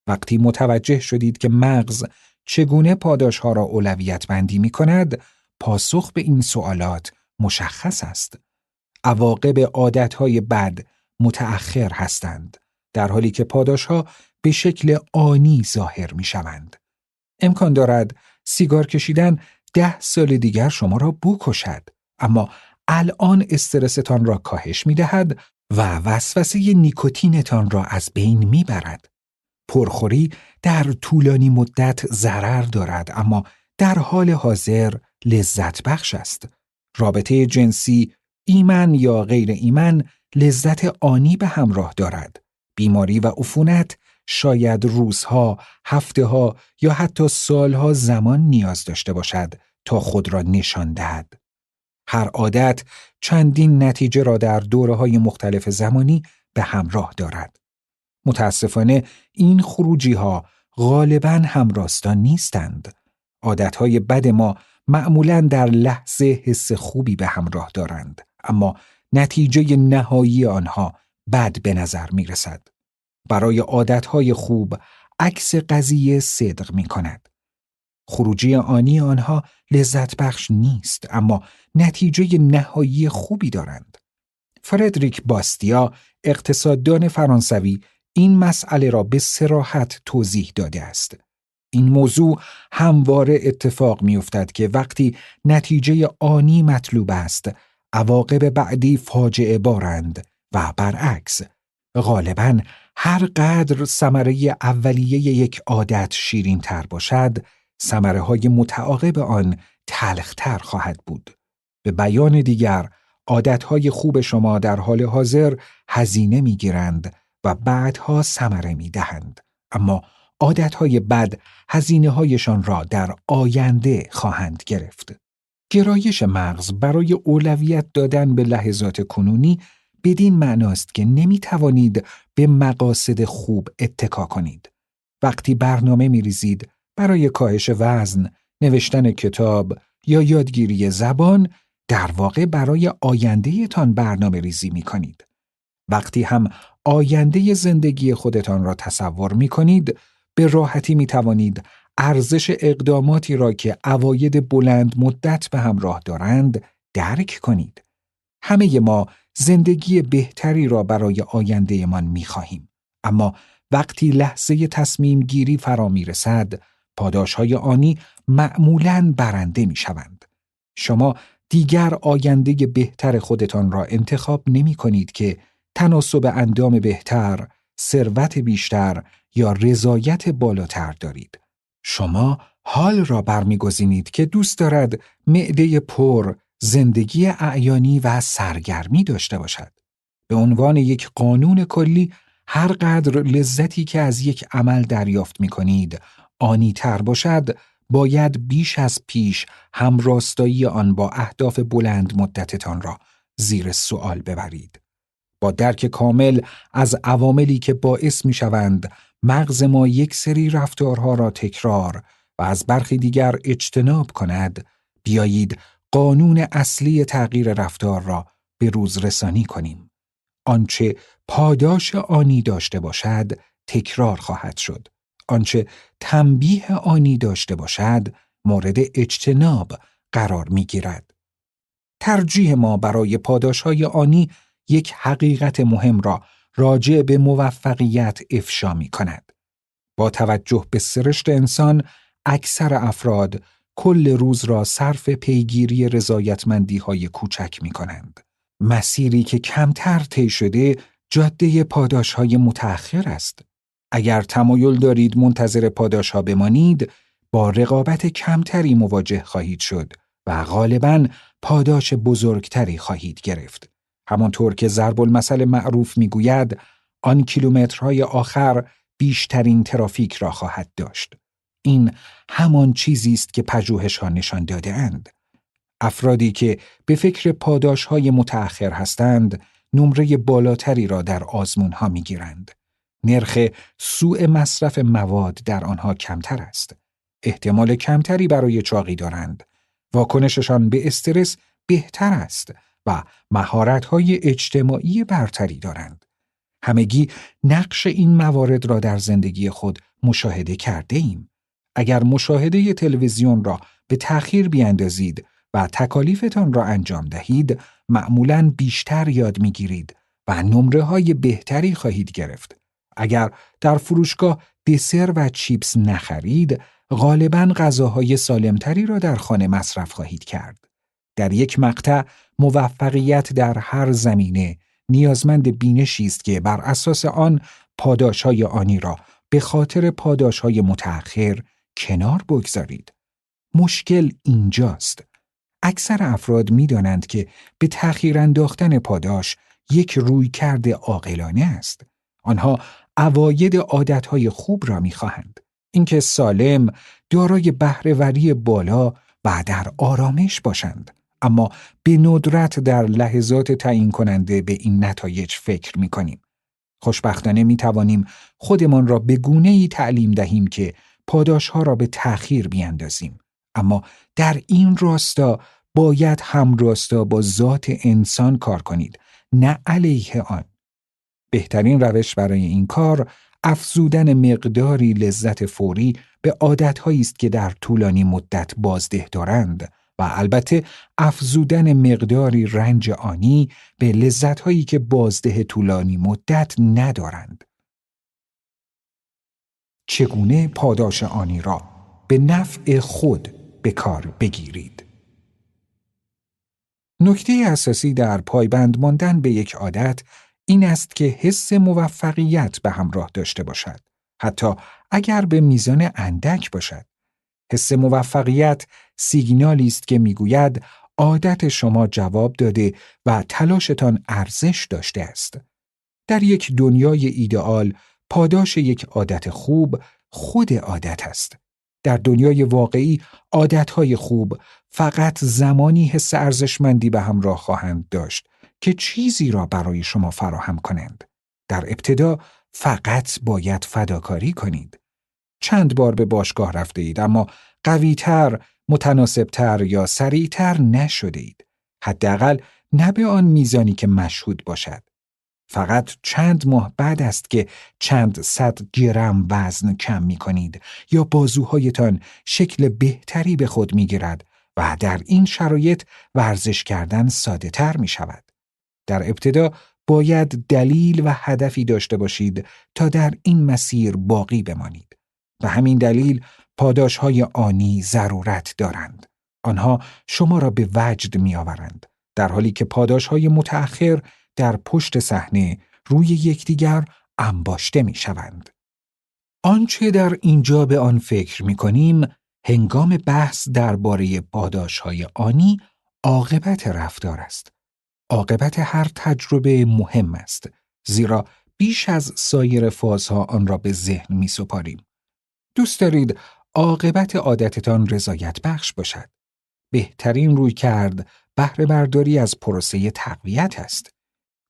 وقتی متوجه شدید که مغز چگونه پاداش ها را اولویت بندی می کند، پاسخ به این سوالات مشخص است. عواقب عادت های بد متأخر هستند، در حالی که پاداش ها به شکل آنی ظاهر می شوند. امکان دارد سیگار کشیدن ده سال دیگر شما را بو کشد، اما الان استرستان را کاهش می دهد و وسوسه نیکوتینتان را از بین می برد. پرخوری در طولانی مدت ضرر دارد اما در حال حاضر لذت بخش است. رابطه جنسی ایمن یا غیر ایمن لذت آنی به همراه دارد. بیماری و عفونت شاید روزها، هفته ها یا حتی سالها زمان نیاز داشته باشد تا خود را نشان دهد. هر عادت چندین نتیجه را در دوره های مختلف زمانی به همراه دارد. متاسفانه این خروجی ها غالبا همراستان نیستند. عادتهای بد ما معمولا در لحظه حس خوبی به همراه دارند اما نتیجه نهایی آنها بد به نظر می رسد. برای عادتهای خوب عکس قضیه صدق می کند. خروجی آنی آنها لذت بخش نیست اما نتیجه نهایی خوبی دارند. فردریک باستیا اقتصاددان فرانسوی این مسئله را به سراحت توضیح داده است. این موضوع همواره اتفاق میافتد که وقتی نتیجه آنی مطلوب است عواقب بعدی فاجعه بارند و برعکس غالبا هر قدر ثمره اولیه یک عادت شیرین تر باشد ثمره های متعاقب آن تلختر خواهد بود به بیان دیگر عادتهای خوب شما در حال حاضر هزینه می گیرند و بعدها ثمره می دهند. اما عادتهای بد هزینه هایشان را در آینده خواهند گرفت. گرایش مغز برای اولویت دادن به لحظات کنونی بدین معناست که نمی توانید به مقاصد خوب اتکا کنید. وقتی برنامه می ریزید برای کاهش وزن، نوشتن کتاب یا یادگیری زبان در واقع برای آیندهتان برنامه ریزی می کنید. وقتی هم آینده زندگی خودتان را تصور می کنید، به راحتی می توانید ارزش اقداماتی را که اواید بلند مدت به همراه دارند درک کنید. همه ما زندگی بهتری را برای آیندهمان می خواهیم. اما وقتی لحظه تصمیم گیری فرا می رسد، پاداش های آنی معمولاً برنده می شوند. شما دیگر آینده بهتر خودتان را انتخاب نمی کنید که تناسب اندام بهتر، ثروت بیشتر یا رضایت بالاتر دارید. شما حال را برمیگزینید که دوست دارد معده پر، زندگی اعیانی و سرگرمی داشته باشد. به عنوان یک قانون کلی هر قدر لذتی که از یک عمل دریافت می کنید آنی تر باشد باید بیش از پیش همراستایی آن با اهداف بلند مدتتان را زیر سوال ببرید. با درک کامل از عواملی که باعث می شوند مغز ما یک سری رفتارها را تکرار و از برخی دیگر اجتناب کند بیایید قانون اصلی تغییر رفتار را به روز رسانی کنیم. آنچه پاداش آنی داشته باشد تکرار خواهد شد. آنچه تنبیه آنی داشته باشد مورد اجتناب قرار می گیرد. ترجیح ما برای پاداش های آنی یک حقیقت مهم را راجع به موفقیت افشا می کند. با توجه به سرشت انسان اکثر افراد کل روز را صرف پیگیری رضایتمندی های کوچک می کنند. مسیری که کمتر طی شده جاده پاداش های متأخر است. اگر تمایل دارید منتظر پاداش ها بمانید، با رقابت کمتری مواجه خواهید شد و غالبا پاداش بزرگتری خواهید گرفت. همانطور که ضرب المثل معروف می‌گوید آن کیلومترهای آخر بیشترین ترافیک را خواهد داشت. این همان چیزی است که ها نشان داده اند. افرادی که به فکر پاداش های متأخر هستند، نمره بالاتری را در آزمون ها می گیرند. نرخ سوء مصرف مواد در آنها کمتر است. احتمال کمتری برای چاقی دارند. واکنششان به استرس بهتر است و مهارت‌های اجتماعی برتری دارند. همگی نقش این موارد را در زندگی خود مشاهده کرده ایم. اگر مشاهده تلویزیون را به تأخیر بیاندازید و تکالیفتان را انجام دهید، معمولا بیشتر یاد می‌گیرید و نمره های بهتری خواهید گرفت. اگر در فروشگاه دسر و چیپس نخرید، غالبا غذاهای سالمتری را در خانه مصرف خواهید کرد. در یک مقطع موفقیت در هر زمینه نیازمند بینشی است که بر اساس آن پاداشهای آنی را به خاطر پاداشهای متأخر کنار بگذارید. مشکل اینجاست. اکثر افراد می‌دانند که به تأخیر انداختن پاداش یک رویکرد عاقلانه است. آنها اواید عادتهای خوب را می‌خواهند. اینکه سالم، دارای بهرهوری بالا و در آرامش باشند. اما به ندرت در لحظات تعیین کننده به این نتایج فکر می کنیم. خوشبختانه می توانیم خودمان را به گونه ای تعلیم دهیم که پاداش ها را به تأخیر بیاندازیم. اما در این راستا باید هم راستا با ذات انسان کار کنید نه علیه آن. بهترین روش برای این کار افزودن مقداری لذت فوری به عادتهایی است که در طولانی مدت بازده دارند و البته افزودن مقداری رنج آنی به لذتهایی که بازده طولانی مدت ندارند. چگونه پاداش آنی را به نفع خود به کار بگیرید؟ نکته اساسی در پایبند ماندن به یک عادت این است که حس موفقیت به همراه داشته باشد حتی اگر به میزان اندک باشد حس موفقیت سیگنالی است که می‌گوید عادت شما جواب داده و تلاشتان ارزش داشته است. در یک دنیای ایدئال پاداش یک عادت خوب خود عادت است. در دنیای واقعی عادتهای خوب فقط زمانی حس ارزشمندی به همراه خواهند داشت که چیزی را برای شما فراهم کنند. در ابتدا فقط باید فداکاری کنید. چند بار به باشگاه رفته اید اما قویتر، متناسبتر یا سریعتر نشده اید. حداقل نه به آن میزانی که مشهود باشد. فقط چند ماه بعد است که چند صد گرم وزن کم می کنید یا بازوهایتان شکل بهتری به خود می گیرد و در این شرایط ورزش کردن ساده تر می شود. در ابتدا باید دلیل و هدفی داشته باشید تا در این مسیر باقی بمانید. و همین دلیل پاداش های آنی ضرورت دارند. آنها شما را به وجد می آورند. در حالی که پاداش های متأخر در پشت صحنه روی یکدیگر انباشته می شوند. آنچه در اینجا به آن فکر می کنیم هنگام بحث درباره پاداش های آنی عاقبت رفتار است. عاقبت هر تجربه مهم است زیرا بیش از سایر فازها آن را به ذهن می سپاریم. دوست دارید عاقبت عادتتان رضایت بخش باشد. بهترین روی کرد بهره برداری از پروسه تقویت است.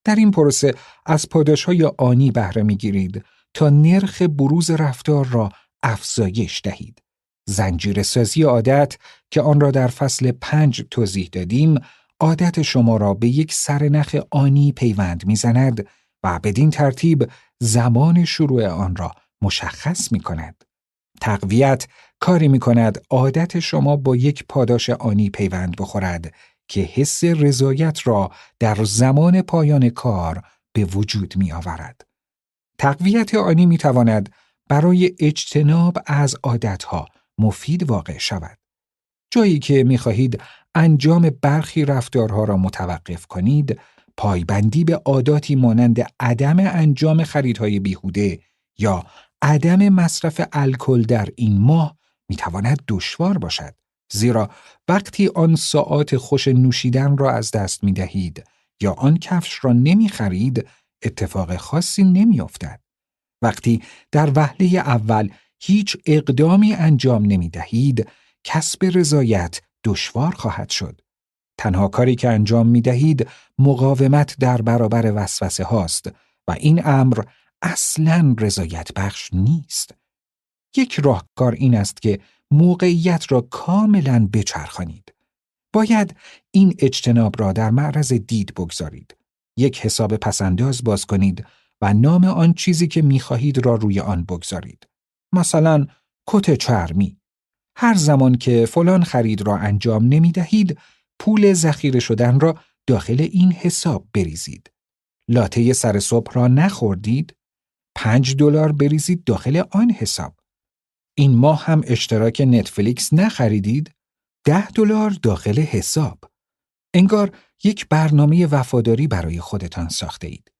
در این پروسه از پاداش های آنی بهره می گیرید تا نرخ بروز رفتار را افزایش دهید. زنجیر سازی عادت که آن را در فصل پنج توضیح دادیم عادت شما را به یک سرنخ آنی پیوند می‌زند و بدین ترتیب زمان شروع آن را مشخص می کند. تقویت کاری می کند عادت شما با یک پاداش آنی پیوند بخورد که حس رضایت را در زمان پایان کار به وجود می آورد. تقویت آنی می تواند برای اجتناب از عادتها مفید واقع شود. جایی که می خواهید انجام برخی رفتارها را متوقف کنید، پایبندی به عاداتی مانند عدم انجام خریدهای بیهوده یا عدم مصرف الکل در این ماه می تواند دشوار باشد. زیرا وقتی آن ساعات خوش نوشیدن را از دست می دهید یا آن کفش را نمی خرید، اتفاق خاصی نمی افتد. وقتی در وهله اول هیچ اقدامی انجام نمی دهید، کسب رضایت دشوار خواهد شد. تنها کاری که انجام می دهید مقاومت در برابر وسوسه هاست و این امر اصلا رضایت بخش نیست. یک راهکار این است که موقعیت را کاملا بچرخانید. باید این اجتناب را در معرض دید بگذارید. یک حساب پسنداز باز کنید و نام آن چیزی که می‌خواهید را روی آن بگذارید. مثلا کت چرمی. هر زمان که فلان خرید را انجام نمی دهید، پول ذخیره شدن را داخل این حساب بریزید. لاته سر صبح را نخوردید؟ پنج دلار بریزید داخل آن حساب. این ماه هم اشتراک نتفلیکس نخریدید؟ ده دلار داخل حساب. انگار یک برنامه وفاداری برای خودتان ساخته اید.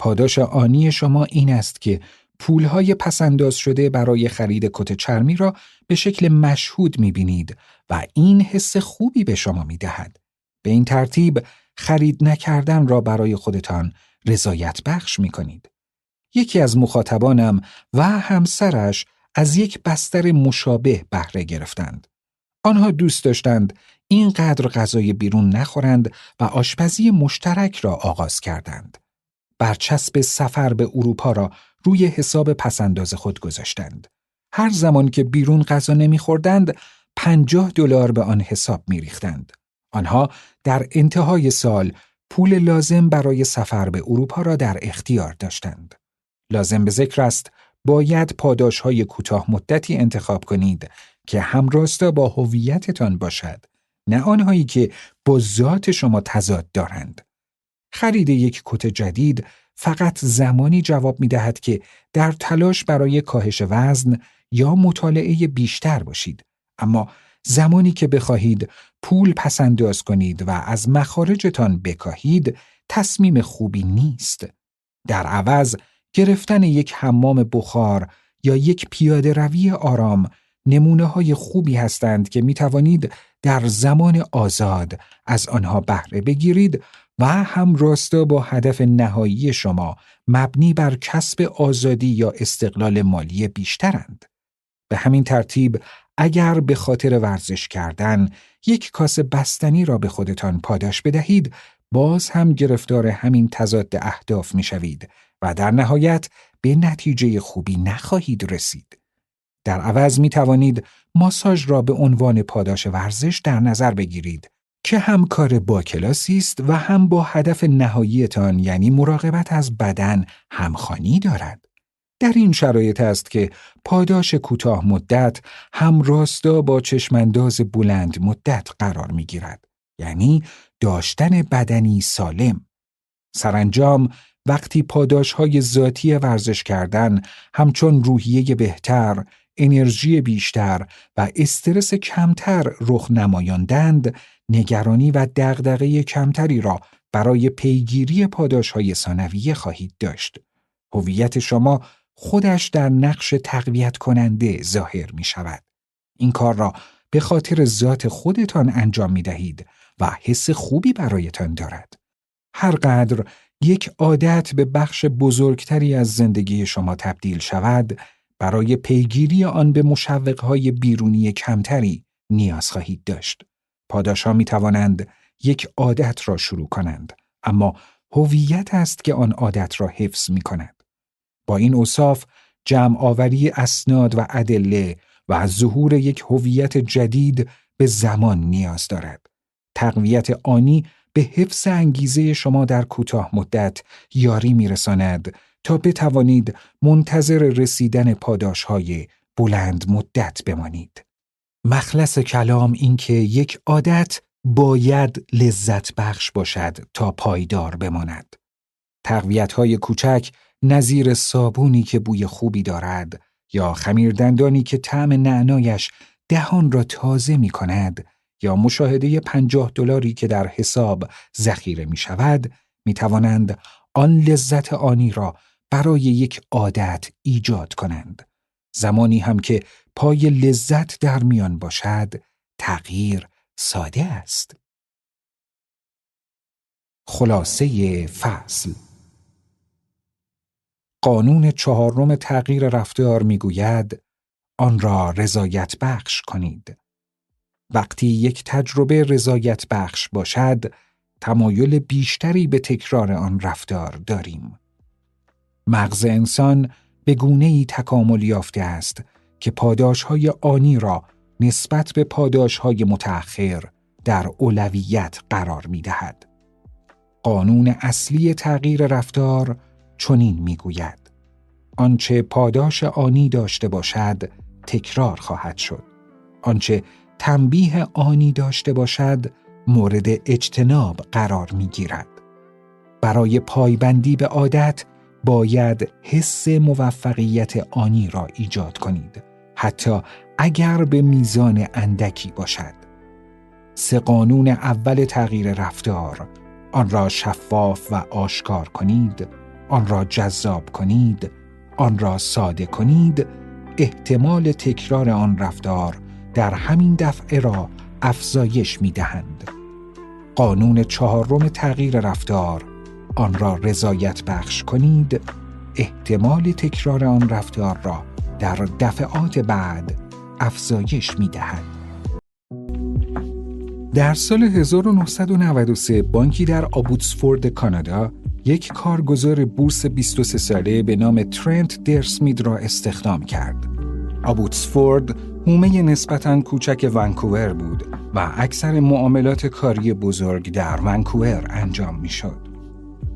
پاداش آنی شما این است که پولهای پسنداز شده برای خرید کت چرمی را به شکل مشهود می بینید و این حس خوبی به شما می دهد. به این ترتیب خرید نکردن را برای خودتان رضایت بخش می کنید. یکی از مخاطبانم و همسرش از یک بستر مشابه بهره گرفتند. آنها دوست داشتند اینقدر غذای بیرون نخورند و آشپزی مشترک را آغاز کردند. برچسب سفر به اروپا را روی حساب پسنداز خود گذاشتند. هر زمان که بیرون غذا نمیخوردند، پنجاه دلار به آن حساب میریختند. آنها در انتهای سال پول لازم برای سفر به اروپا را در اختیار داشتند. لازم به ذکر است باید پاداش های کوتاه مدتی انتخاب کنید که همراستا با هویتتان باشد نه آنهایی که با ذات شما تضاد دارند خرید یک کت جدید فقط زمانی جواب می دهد که در تلاش برای کاهش وزن یا مطالعه بیشتر باشید. اما زمانی که بخواهید پول پسنداز کنید و از مخارجتان بکاهید تصمیم خوبی نیست. در عوض گرفتن یک حمام بخار یا یک پیاده روی آرام نمونه های خوبی هستند که می توانید در زمان آزاد از آنها بهره بگیرید و هم راستا با هدف نهایی شما مبنی بر کسب آزادی یا استقلال مالی بیشترند. به همین ترتیب اگر به خاطر ورزش کردن یک کاسه بستنی را به خودتان پاداش بدهید باز هم گرفتار همین تضاد اهداف می شوید و در نهایت به نتیجه خوبی نخواهید رسید. در عوض می توانید ماساژ را به عنوان پاداش ورزش در نظر بگیرید که هم کار با کلاسی است و هم با هدف نهاییتان یعنی مراقبت از بدن همخانی دارد. در این شرایط است که پاداش کوتاه مدت هم راستا با چشمانداز بلند مدت قرار می گیرد. یعنی داشتن بدنی سالم. سرانجام وقتی پاداش های ذاتی ورزش کردن همچون روحیه بهتر، انرژی بیشتر و استرس کمتر رخ نمایاندند، نگرانی و دغدغه کمتری را برای پیگیری پاداش های ثانویه خواهید داشت. هویت شما خودش در نقش تقویت کننده ظاهر می شود. این کار را به خاطر ذات خودتان انجام می دهید و حس خوبی برایتان دارد. هر قدر یک عادت به بخش بزرگتری از زندگی شما تبدیل شود، برای پیگیری آن به مشوقهای بیرونی کمتری نیاز خواهید داشت. پاداشا می توانند یک عادت را شروع کنند، اما هویت است که آن عادت را حفظ می کند. با این اوصاف جمع آوری اسناد و ادله و ظهور یک هویت جدید به زمان نیاز دارد. تقویت آنی به حفظ انگیزه شما در کوتاه مدت یاری میرساند تا بتوانید منتظر رسیدن پاداش های بلند مدت بمانید. مخلص کلام اینکه یک عادت باید لذت بخش باشد تا پایدار بماند. تقویت های کوچک نظیر صابونی که بوی خوبی دارد یا خمیردندانی که طعم نعنایش دهان را تازه می کند یا مشاهده پنجاه دلاری که در حساب ذخیره می شود می توانند آن لذت آنی را برای یک عادت ایجاد کنند. زمانی هم که پای لذت در میان باشد تغییر ساده است. خلاصه فصل قانون چهارم تغییر رفتار می‌گوید آن را رضایت بخش کنید. وقتی یک تجربه رضایت بخش باشد، تمایل بیشتری به تکرار آن رفتار داریم. مغز انسان به گونه ای تکامل یافته است که پاداش های آنی را نسبت به پاداش های متأخر در اولویت قرار می دهد. قانون اصلی تغییر رفتار چنین می‌گوید آنچه پاداش آنی داشته باشد تکرار خواهد شد آنچه تنبیه آنی داشته باشد مورد اجتناب قرار می گیرد. برای پایبندی به عادت باید حس موفقیت آنی را ایجاد کنید حتی اگر به میزان اندکی باشد سه قانون اول تغییر رفتار آن را شفاف و آشکار کنید آن را جذاب کنید آن را ساده کنید احتمال تکرار آن رفتار در همین دفعه را افزایش می دهند. قانون چهارم تغییر رفتار آن را رضایت بخش کنید احتمال تکرار آن رفتار را در دفعات بعد افزایش می دهند. در سال 1993 بانکی در آبوتسفورد کانادا یک کارگزار بورس 23 ساله به نام ترنت درسمید را استخدام کرد. آبوتسفورد هومه نسبتاً کوچک ونکوور بود و اکثر معاملات کاری بزرگ در ونکوور انجام می‌شد.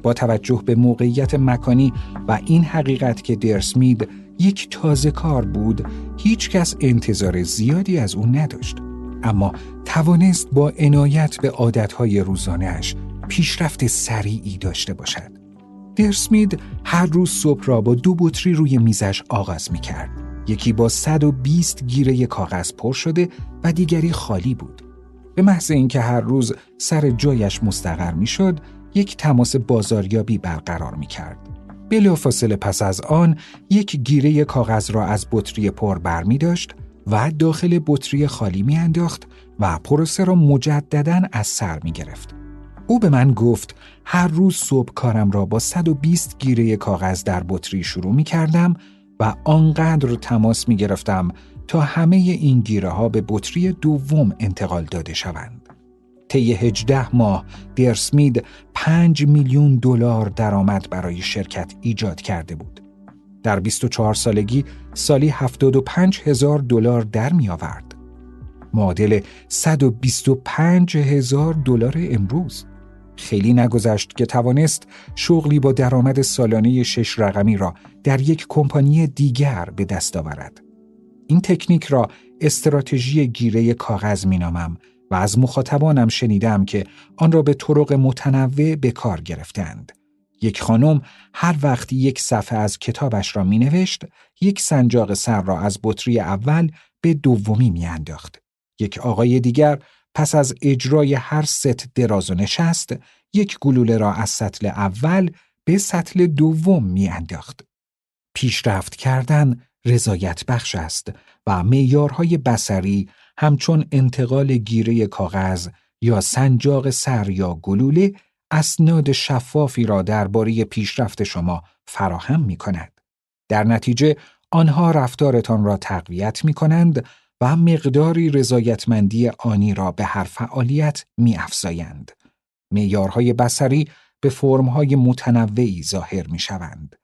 با توجه به موقعیت مکانی و این حقیقت که درسمید یک تازه کار بود، هیچ کس انتظار زیادی از او نداشت. اما توانست با عنایت به عادتهای روزانهش پیشرفت سریعی داشته باشد. درسمید هر روز صبح را با دو بطری روی میزش آغاز می کرد. یکی با 120 گیره کاغذ پر شده و دیگری خالی بود. به محض اینکه هر روز سر جایش مستقر می شد، یک تماس بازاریابی برقرار می کرد. بلافاصله پس از آن یک گیره کاغذ را از بطری پر بر می داشت و داخل بطری خالی می انداخت و پروسه را مجددا از سر می گرفت. او به من گفت هر روز صبح کارم را با 120 گیره کاغذ در بطری شروع می کردم و آنقدر تماس می گرفتم تا همه این گیره ها به بطری دوم انتقال داده شوند. طی 18 ماه درسمید 5 میلیون دلار درآمد برای شرکت ایجاد کرده بود. در 24 سالگی سالی 75 هزار دلار در می آورد. معادل 125 هزار دلار امروز خیلی نگذشت که توانست شغلی با درآمد سالانه شش رقمی را در یک کمپانی دیگر به دست آورد. این تکنیک را استراتژی گیره کاغذ مینامم و از مخاطبانم شنیدم که آن را به طرق متنوع به کار گرفتند. یک خانم هر وقت یک صفحه از کتابش را می نوشت، یک سنجاق سر را از بطری اول به دومی می انداخت. یک آقای دیگر پس از اجرای هر ست دراز و نشست، یک گلوله را از سطل اول به سطل دوم می انداخت. پیشرفت کردن رضایت بخش است و معیارهای بسری همچون انتقال گیره کاغذ یا سنجاق سر یا گلوله اسناد شفافی را درباره پیشرفت شما فراهم می کند. در نتیجه آنها رفتارتان را تقویت می کنند و مقداری رضایتمندی آنی را به هر فعالیت می افزایند. معیارهای بسری به فرمهای متنوعی ظاهر می شوند.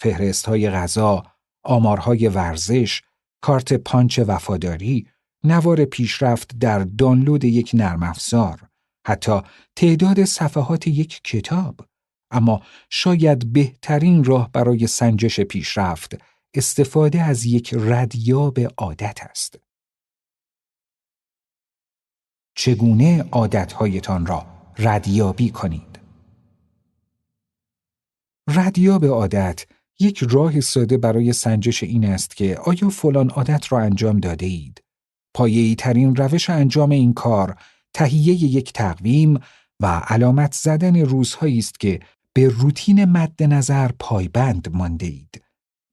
فهرست های غذا، آمارهای ورزش، کارت پانچ وفاداری، نوار پیشرفت در دانلود یک نرم افزار، حتی تعداد صفحات یک کتاب اما شاید بهترین راه برای سنجش پیشرفت استفاده از یک ردیاب عادت است. چگونه عادتهایتان را ردیابی کنید؟ ردیاب عادت یک راه ساده برای سنجش این است که آیا فلان عادت را انجام داده اید؟ پایه‌ای ترین روش انجام این کار تهیه یک تقویم و علامت زدن روزهایی است که به روتین مد نظر پایبند مانده اید.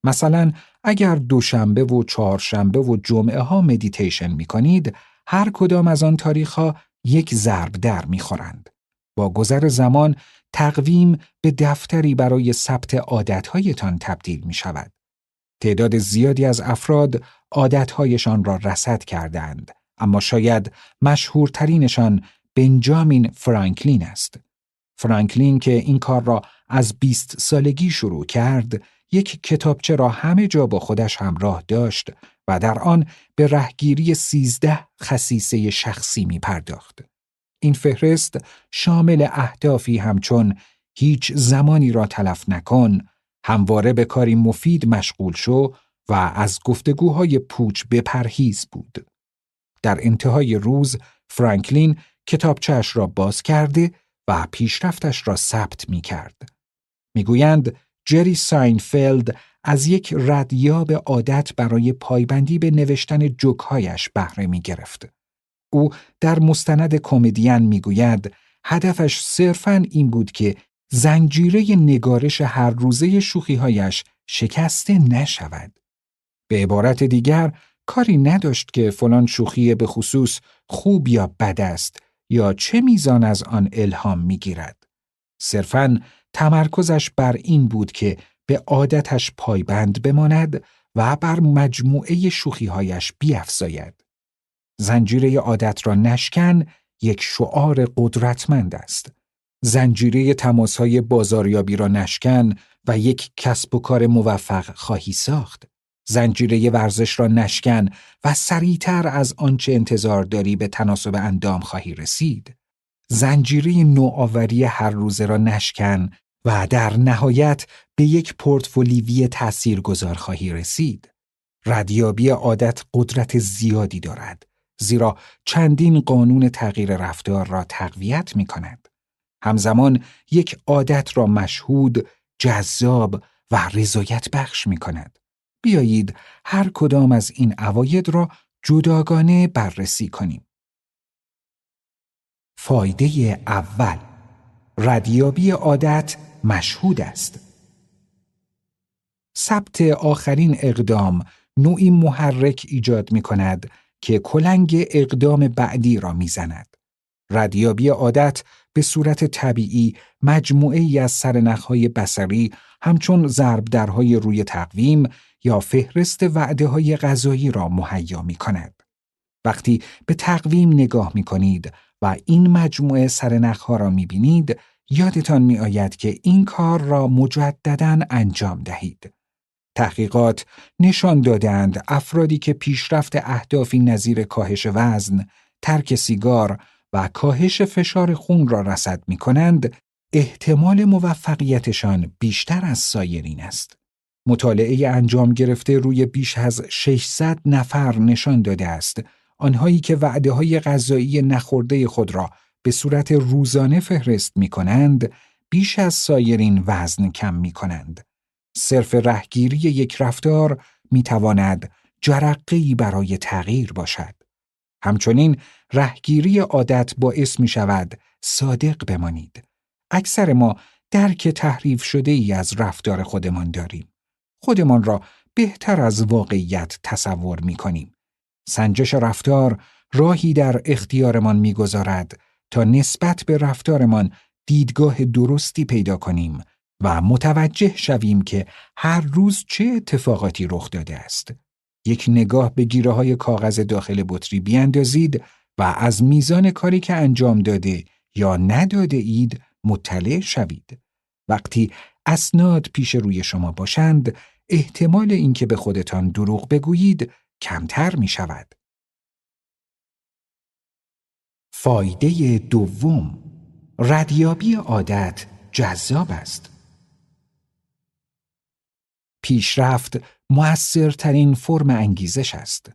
مثلا اگر دوشنبه و چهارشنبه و جمعه ها مدیتیشن می کنید، هر کدام از آن تاریخ ها یک ضرب در می خورند. با گذر زمان تقویم به دفتری برای ثبت عادتهایتان تبدیل می شود. تعداد زیادی از افراد عادتهایشان را رسد کردند اما شاید مشهورترینشان بنجامین فرانکلین است. فرانکلین که این کار را از 20 سالگی شروع کرد، یک کتابچه را همه جا با خودش همراه داشت و در آن به رهگیری سیزده خصیصه شخصی می پرداخت. این فهرست شامل اهدافی همچون هیچ زمانی را تلف نکن، همواره به کاری مفید مشغول شو و از گفتگوهای پوچ بپرهیز بود. در انتهای روز فرانکلین کتابچهش را باز کرده و پیشرفتش را ثبت می کرد. می‌گویند جری ساینفلد از یک ردیاب عادت برای پایبندی به نوشتن جوکهایش بهره می گرفت. او در مستند کمدین می‌گوید هدفش صرفاً این بود که زنجیره نگارش هر روزه شوخیهایش شکسته نشود. به عبارت دیگر کاری نداشت که فلان شوخی به خصوص خوب یا بد است یا چه میزان از آن الهام می‌گیرد. صرفاً تمرکزش بر این بود که به عادتش پایبند بماند و بر مجموعه شوخیهایش بیافزاید. زنجیره عادت را نشکن یک شعار قدرتمند است. زنجیره تماسهای بازاریابی را نشکن و یک کسب و کار موفق خواهی ساخت. زنجیره ورزش را نشکن و سریعتر از آنچه انتظار داری به تناسب اندام خواهی رسید. زنجیره نوآوری هر روزه را نشکن و در نهایت به یک پورتفولیوی تأثیرگذار خواهی رسید. ردیابی عادت قدرت زیادی دارد زیرا چندین قانون تغییر رفتار را تقویت می کند. همزمان یک عادت را مشهود، جذاب و رضایت بخش می کند. بیایید هر کدام از این عواید را جداگانه بررسی کنیم. فایده اول ردیابی عادت مشهود است. ثبت آخرین اقدام نوعی محرک ایجاد می کند که کلنگ اقدام بعدی را می‌زند. ردیابی عادت به صورت طبیعی مجموعه ای از سرنخهای بسری همچون ضرب درهای روی تقویم یا فهرست وعده های غذایی را مهیا می کند. وقتی به تقویم نگاه می کنید و این مجموعه سرنخها را می بینید، یادتان می آید که این کار را مجددا انجام دهید. تحقیقات نشان دادند افرادی که پیشرفت اهدافی نظیر کاهش وزن، ترک سیگار و کاهش فشار خون را رصد می کنند، احتمال موفقیتشان بیشتر از سایرین است. مطالعه انجام گرفته روی بیش از 600 نفر نشان داده است آنهایی که وعده های غذایی نخورده خود را به صورت روزانه فهرست می کنند بیش از سایرین وزن کم می کنند. صرف رهگیری یک رفتار می تواند جرقی برای تغییر باشد. همچنین رهگیری عادت باعث می شود صادق بمانید. اکثر ما درک تحریف شده ای از رفتار خودمان داریم. خودمان را بهتر از واقعیت تصور می کنیم. سنجش رفتار راهی در اختیارمان می‌گذارد تا نسبت به رفتارمان دیدگاه درستی پیدا کنیم و متوجه شویم که هر روز چه اتفاقاتی رخ داده است. یک نگاه به گیره های کاغذ داخل بطری بیاندازید و از میزان کاری که انجام داده یا نداده اید مطلع شوید. وقتی اسناد پیش روی شما باشند، احتمال اینکه به خودتان دروغ بگویید کمتر می شود. فایده دوم ردیابی عادت جذاب است. پیشرفت موثرترین فرم انگیزش است.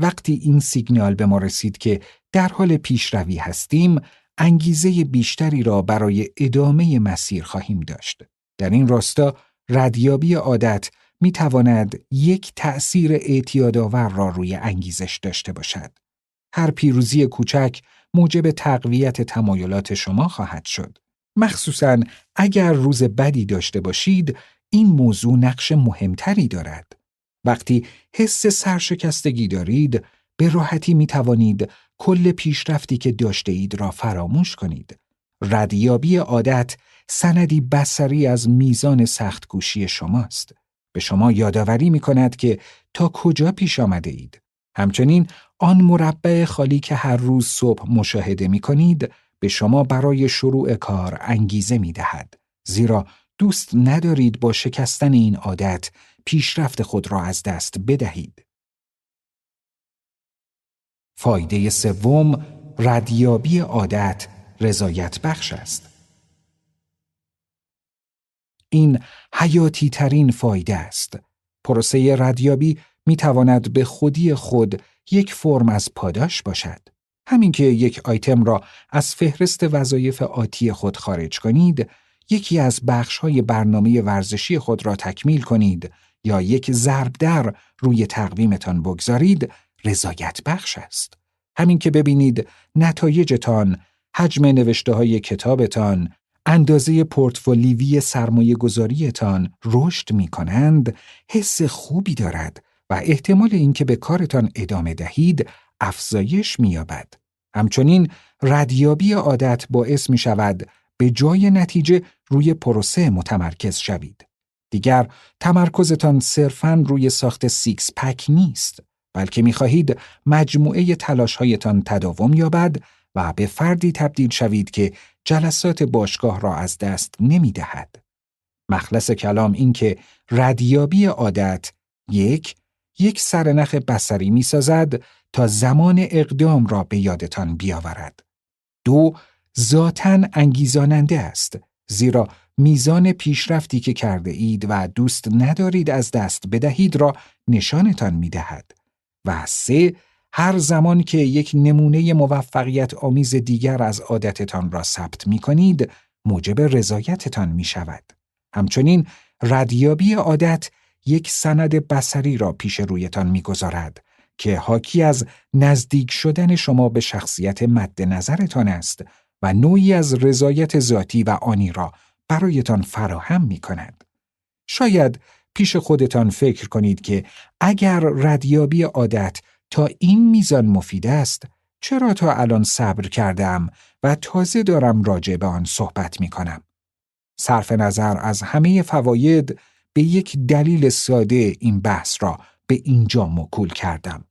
وقتی این سیگنال به ما رسید که در حال پیشروی هستیم، انگیزه بیشتری را برای ادامه مسیر خواهیم داشت. در این راستا ردیابی عادت می تواند یک تأثیر اعتیادآور را روی انگیزش داشته باشد. هر پیروزی کوچک موجب تقویت تمایلات شما خواهد شد. مخصوصا اگر روز بدی داشته باشید، این موضوع نقش مهمتری دارد. وقتی حس سرشکستگی دارید، به راحتی می توانید کل پیشرفتی که داشته اید را فراموش کنید. ردیابی عادت سندی بسری از میزان سختگوشی شماست. به شما یادآوری می کند که تا کجا پیش آمده اید. همچنین آن مربع خالی که هر روز صبح مشاهده می کنید به شما برای شروع کار انگیزه می دهد. زیرا دوست ندارید با شکستن این عادت پیشرفت خود را از دست بدهید. فایده سوم ردیابی عادت رضایت بخش است. این حیاتی ترین فایده است. پروسه ردیابی می تواند به خودی خود یک فرم از پاداش باشد. همین که یک آیتم را از فهرست وظایف آتی خود خارج کنید، یکی از بخش های برنامه ورزشی خود را تکمیل کنید یا یک ضرب در روی تقویمتان بگذارید، رضایت بخش است. همین که ببینید نتایجتان، حجم نوشته های کتابتان، اندازه پورتفولیوی سرمایه گذاریتان رشد می کنند، حس خوبی دارد و احتمال اینکه به کارتان ادامه دهید افزایش می‌یابد. همچنین ردیابی عادت باعث می شود به جای نتیجه روی پروسه متمرکز شوید. دیگر تمرکزتان صرفاً روی ساخت سیکس پک نیست، بلکه می خواهید مجموعه تلاشهایتان تداوم یابد و به فردی تبدیل شوید که جلسات باشگاه را از دست نمی دهد. مخلص کلام این که ردیابی عادت یک یک سرنخ بسری می سازد تا زمان اقدام را به یادتان بیاورد. دو ذاتا انگیزاننده است زیرا میزان پیشرفتی که کرده اید و دوست ندارید از دست بدهید را نشانتان می دهد. و سه هر زمان که یک نمونه موفقیت آمیز دیگر از عادتتان را ثبت می کنید، موجب رضایتتان می شود. همچنین ردیابی عادت یک سند بسری را پیش رویتان می‌گذارد که حاکی از نزدیک شدن شما به شخصیت مد نظرتان است و نوعی از رضایت ذاتی و آنی را برایتان فراهم می کند. شاید پیش خودتان فکر کنید که اگر ردیابی عادت تا این میزان مفید است چرا تا الان صبر کردم و تازه دارم راجع به آن صحبت می کنم. صرف نظر از همه فواید به یک دلیل ساده این بحث را به اینجا مکول کردم.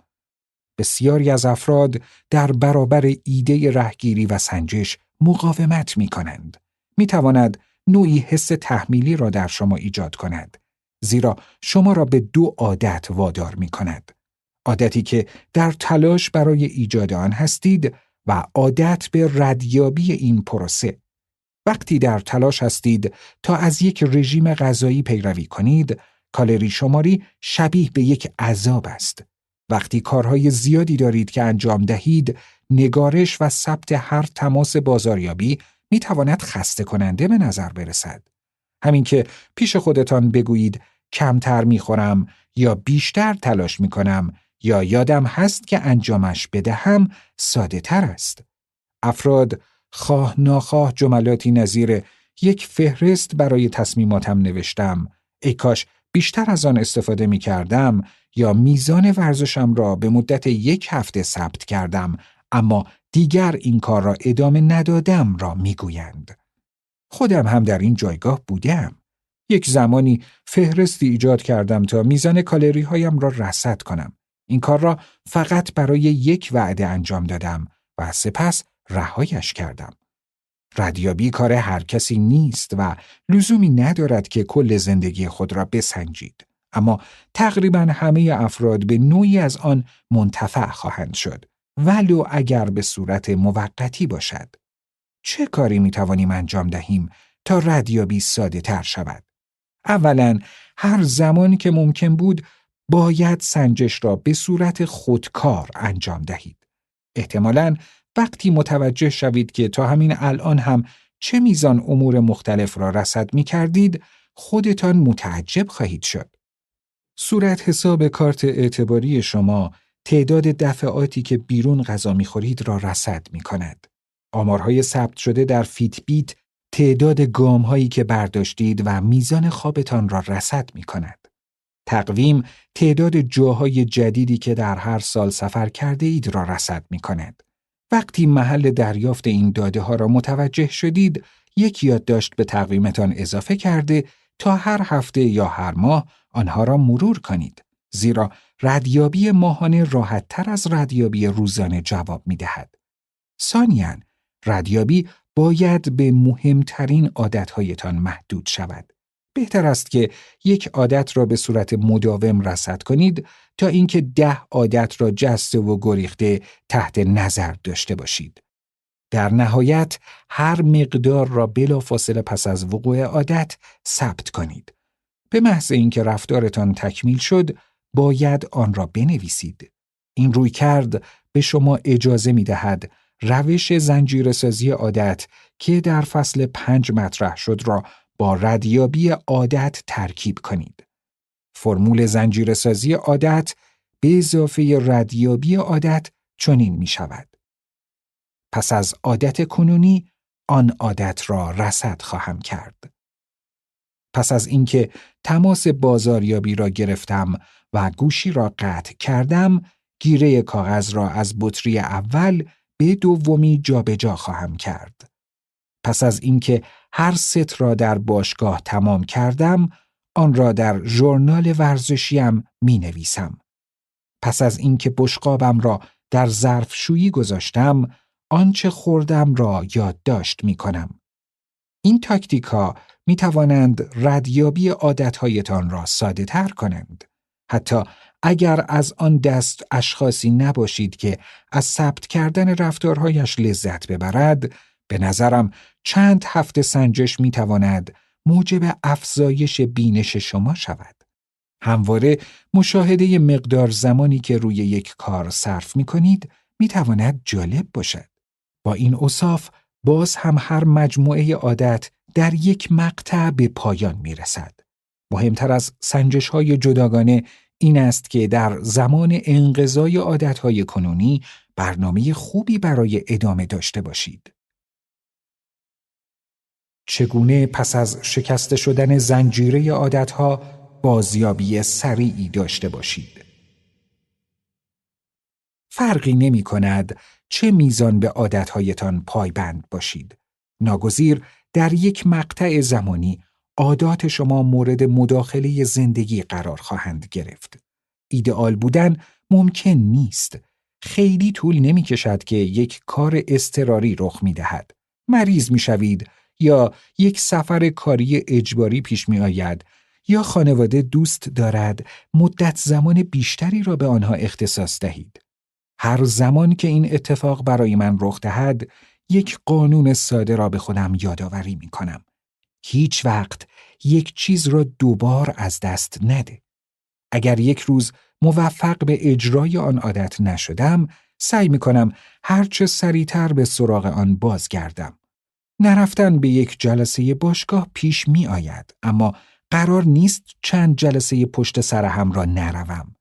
بسیاری از افراد در برابر ایده رهگیری و سنجش مقاومت می کنند. می تواند نوعی حس تحمیلی را در شما ایجاد کند. زیرا شما را به دو عادت وادار می کند. عادتی که در تلاش برای ایجاد آن هستید و عادت به ردیابی این پروسه. وقتی در تلاش هستید تا از یک رژیم غذایی پیروی کنید، کالری شماری شبیه به یک عذاب است. وقتی کارهای زیادی دارید که انجام دهید، نگارش و ثبت هر تماس بازاریابی می تواند خسته کننده به نظر برسد. همین که پیش خودتان بگویید کمتر می خورم یا بیشتر تلاش می کنم یا یادم هست که انجامش بدهم ساده تر است. افراد خواه ناخواه جملاتی نظیر یک فهرست برای تصمیماتم نوشتم ای کاش بیشتر از آن استفاده می کردم یا میزان ورزشم را به مدت یک هفته ثبت کردم اما دیگر این کار را ادامه ندادم را می‌گویند. خودم هم در این جایگاه بودم. یک زمانی فهرستی ایجاد کردم تا میزان کالری هایم را رصد کنم. این کار را فقط برای یک وعده انجام دادم و سپس رهایش کردم. ردیابی کار هر کسی نیست و لزومی ندارد که کل زندگی خود را بسنجید. اما تقریبا همه افراد به نوعی از آن منتفع خواهند شد ولو اگر به صورت موقتی باشد. چه کاری می توانیم انجام دهیم تا ردیابی ساده تر شود؟ اولا هر زمانی که ممکن بود باید سنجش را به صورت خودکار انجام دهید. احتمالا وقتی متوجه شوید که تا همین الان هم چه میزان امور مختلف را رسد می کردید، خودتان متعجب خواهید شد. صورت حساب کارت اعتباری شما تعداد دفعاتی که بیرون غذا می‌خورید را رصد می کند. آمارهای ثبت شده در فیت بیت تعداد گام هایی که برداشتید و میزان خوابتان را رصد می کند. تقویم تعداد جاهای جدیدی که در هر سال سفر کرده اید را رصد می کند. وقتی محل دریافت این داده ها را متوجه شدید، یک یادداشت به تقویمتان اضافه کرده تا هر هفته یا هر ماه آنها را مرور کنید. زیرا ردیابی ماهانه راحت تر از ردیابی روزانه جواب می دهد. ثانیاً، ردیابی باید به مهمترین عادتهایتان محدود شود. بهتر است که یک عادت را به صورت مداوم رصد کنید تا اینکه ده عادت را جسته و گریخته تحت نظر داشته باشید. در نهایت هر مقدار را بلافاصله پس از وقوع عادت ثبت کنید. به محض اینکه رفتارتان تکمیل شد، باید آن را بنویسید. این روی کرد به شما اجازه می دهد روش زنجیرسازی عادت که در فصل پنج مطرح شد را با ردیابی عادت ترکیب کنید. فرمول زنجیرسازی عادت به اضافه ردیابی عادت چنین می شود. پس از عادت کنونی آن عادت را رسد خواهم کرد. پس از اینکه تماس بازاریابی را گرفتم و گوشی را قطع کردم، گیره کاغذ را از بطری اول به دومی جابجا جا خواهم کرد. پس از اینکه هر ست را در باشگاه تمام کردم، آن را در ژورنال ورزشیم می نویسم. پس از اینکه بشقابم را در ظرفشویی گذاشتم، آنچه خوردم را یادداشت می کنم. این تاکتیک می توانند ردیابی عادتهایتان را ساده تر کنند. حتی اگر از آن دست اشخاصی نباشید که از ثبت کردن رفتارهایش لذت ببرد، به نظرم چند هفته سنجش می تواند موجب افزایش بینش شما شود. همواره مشاهده مقدار زمانی که روی یک کار صرف می کنید می تواند جالب باشد. با این اصاف باز هم هر مجموعه عادت در یک مقطع به پایان می رسد. مهمتر از سنجش های جداگانه این است که در زمان انقضای عادت های کنونی برنامه خوبی برای ادامه داشته باشید. چگونه پس از شکسته شدن زنجیره عادتها بازیابی سریعی داشته باشید. فرقی نمی کند چه میزان به عادتهایتان پایبند باشید. ناگزیر در یک مقطع زمانی عادات شما مورد مداخله زندگی قرار خواهند گرفت. ایدئال بودن ممکن نیست. خیلی طول نمی کشد که یک کار استراری رخ می دهد. مریض می شوید یا یک سفر کاری اجباری پیش می آید یا خانواده دوست دارد مدت زمان بیشتری را به آنها اختصاص دهید. هر زمان که این اتفاق برای من رخ دهد، یک قانون ساده را به خودم یادآوری می کنم. هیچ وقت یک چیز را دوبار از دست نده. اگر یک روز موفق به اجرای آن عادت نشدم، سعی می کنم هرچه سریعتر به سراغ آن بازگردم. نرفتن به یک جلسه باشگاه پیش می آید، اما قرار نیست چند جلسه پشت سر هم را نروم.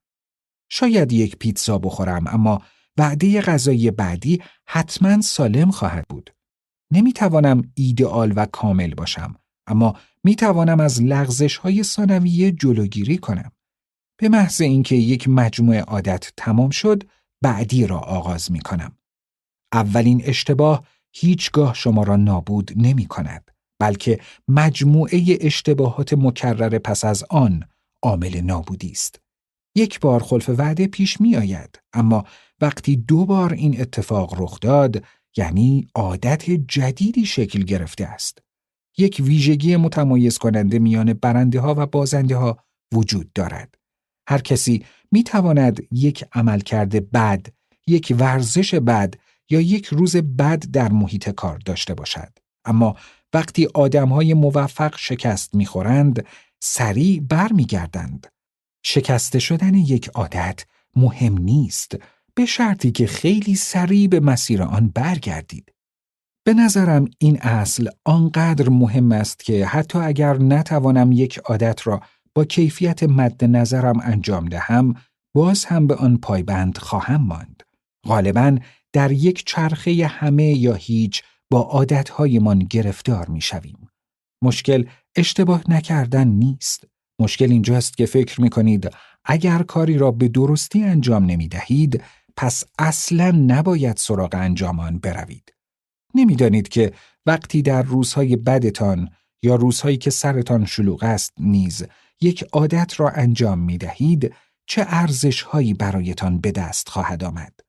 شاید یک پیتزا بخورم اما وعده غذایی بعدی حتما سالم خواهد بود. نمی توانم ایدئال و کامل باشم اما می توانم از لغزش های ثانویه جلوگیری کنم. به محض اینکه یک مجموعه عادت تمام شد بعدی را آغاز می کنم. اولین اشتباه هیچگاه شما را نابود نمی کند. بلکه مجموعه اشتباهات مکرر پس از آن عامل نابودی است. یک بار خلف وعده پیش می آید اما وقتی دو بار این اتفاق رخ داد یعنی عادت جدیدی شکل گرفته است. یک ویژگی متمایز کننده میان برنده ها و بازنده ها وجود دارد. هر کسی می تواند یک عملکرد بد، یک ورزش بد یا یک روز بد در محیط کار داشته باشد. اما وقتی های موفق شکست می‌خورند سریع برمیگردند. شکسته شدن یک عادت مهم نیست به شرطی که خیلی سریع به مسیر آن برگردید. به نظرم این اصل آنقدر مهم است که حتی اگر نتوانم یک عادت را با کیفیت مد نظرم انجام دهم باز هم به آن پایبند خواهم ماند. غالبا در یک چرخه همه یا هیچ با عادتهایمان گرفتار می شویم. مشکل اشتباه نکردن نیست. مشکل اینجاست که فکر می کنید اگر کاری را به درستی انجام نمی دهید پس اصلا نباید سراغ انجام آن بروید. نمی‌دانید که وقتی در روزهای بدتان یا روزهایی که سرتان شلوغ است نیز یک عادت را انجام می دهید چه ارزش هایی برایتان به دست خواهد آمد.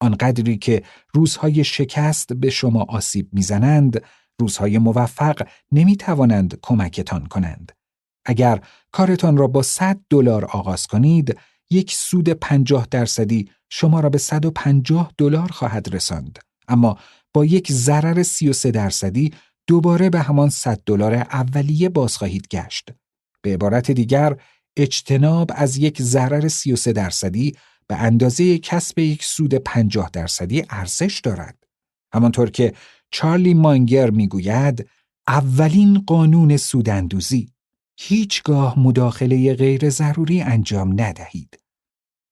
آنقدری که روزهای شکست به شما آسیب می‌زنند، روزهای موفق نمی توانند کمکتان کنند. اگر کارتان را با 100 دلار آغاز کنید، یک سود 50 درصدی شما را به 150 دلار خواهد رساند. اما با یک ضرر 33 درصدی دوباره به همان 100 دلار اولیه باز خواهید گشت. به عبارت دیگر، اجتناب از یک ضرر 33 درصدی به اندازه کسب یک سود 50 درصدی ارزش دارد. همانطور که چارلی مانگر می‌گوید اولین قانون سوداندوزی هیچگاه مداخله غیر ضروری انجام ندهید.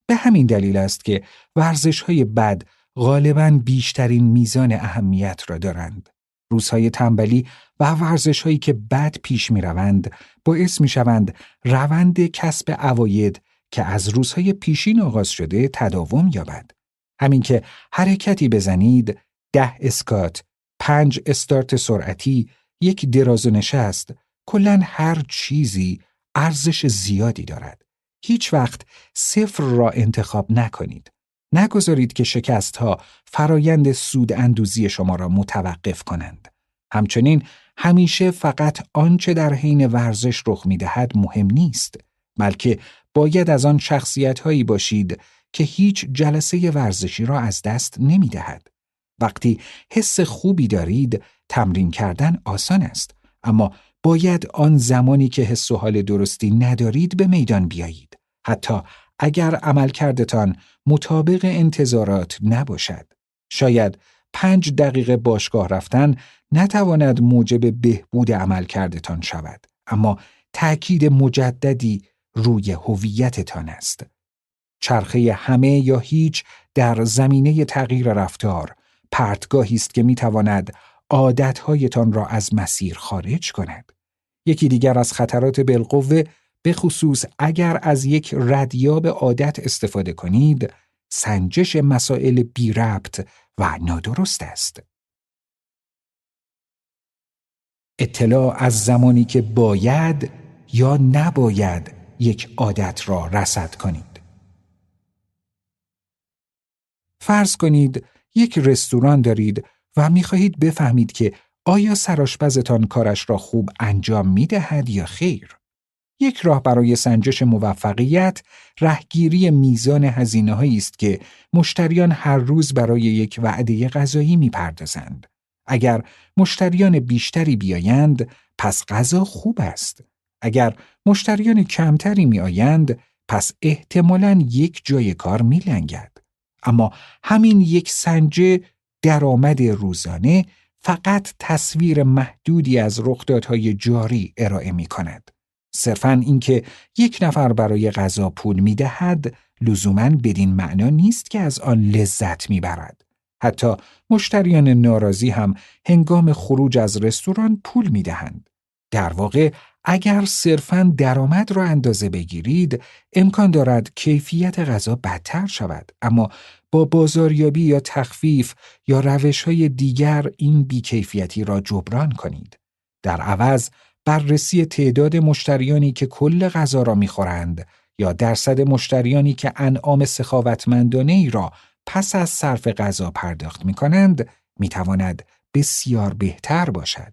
به همین دلیل است که ورزش های بد غالبا بیشترین میزان اهمیت را دارند. روزهای تنبلی و ورزش هایی که بد پیش می روند باعث می شوند روند کسب اواید که از روزهای پیشین آغاز شده تداوم یابد. همین که حرکتی بزنید، ده اسکات، پنج استارت سرعتی، یک دراز نشست، کلا هر چیزی ارزش زیادی دارد. هیچ وقت صفر را انتخاب نکنید. نگذارید که شکست ها فرایند سود اندوزی شما را متوقف کنند. همچنین همیشه فقط آنچه در حین ورزش رخ می دهد مهم نیست. بلکه باید از آن شخصیت هایی باشید که هیچ جلسه ورزشی را از دست نمی دهد. وقتی حس خوبی دارید تمرین کردن آسان است اما باید آن زمانی که حس و حال درستی ندارید به میدان بیایید حتی اگر عملکردتان مطابق انتظارات نباشد شاید پنج دقیقه باشگاه رفتن نتواند موجب بهبود عملکردتان شود اما تأکید مجددی روی هویتتان است. چرخه همه یا هیچ در زمینه تغییر رفتار پرتگاهی است که می‌تواند عادتهایتان را از مسیر خارج کند. یکی دیگر از خطرات بالقوه به خصوص اگر از یک ردیاب عادت استفاده کنید سنجش مسائل بی ربط و نادرست است. اطلاع از زمانی که باید یا نباید یک عادت را رسد کنید. فرض کنید یک رستوران دارید و می‌خواهید بفهمید که آیا سراشپزتان کارش را خوب انجام می دهد یا خیر؟ یک راه برای سنجش موفقیت رهگیری میزان هزینه هایی است که مشتریان هر روز برای یک وعده غذایی می‌پردازند. اگر مشتریان بیشتری بیایند پس غذا خوب است. اگر مشتریان کمتری میآیند پس احتمالاً یک جای کار میلنگد. اما همین یک سنجه درآمد روزانه فقط تصویر محدودی از رخدادهای جاری ارائه می کند. صرفا اینکه یک نفر برای غذا پول می دهد لزوما بدین معنا نیست که از آن لذت می برد. حتی مشتریان ناراضی هم هنگام خروج از رستوران پول می دهند. در واقع اگر صرفا درآمد را اندازه بگیرید امکان دارد کیفیت غذا بدتر شود اما با بازاریابی یا تخفیف یا روش های دیگر این بیکیفیتی را جبران کنید. در عوض بررسی تعداد مشتریانی که کل غذا را می‌خورند یا درصد مشتریانی که انعام سخاوتمندانه ای را پس از صرف غذا پرداخت می کنند می تواند بسیار بهتر باشد.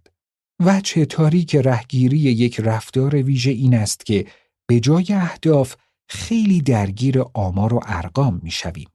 وچه تاریک رهگیری یک رفتار ویژه این است که به جای اهداف خیلی درگیر آمار و ارقام می شویم.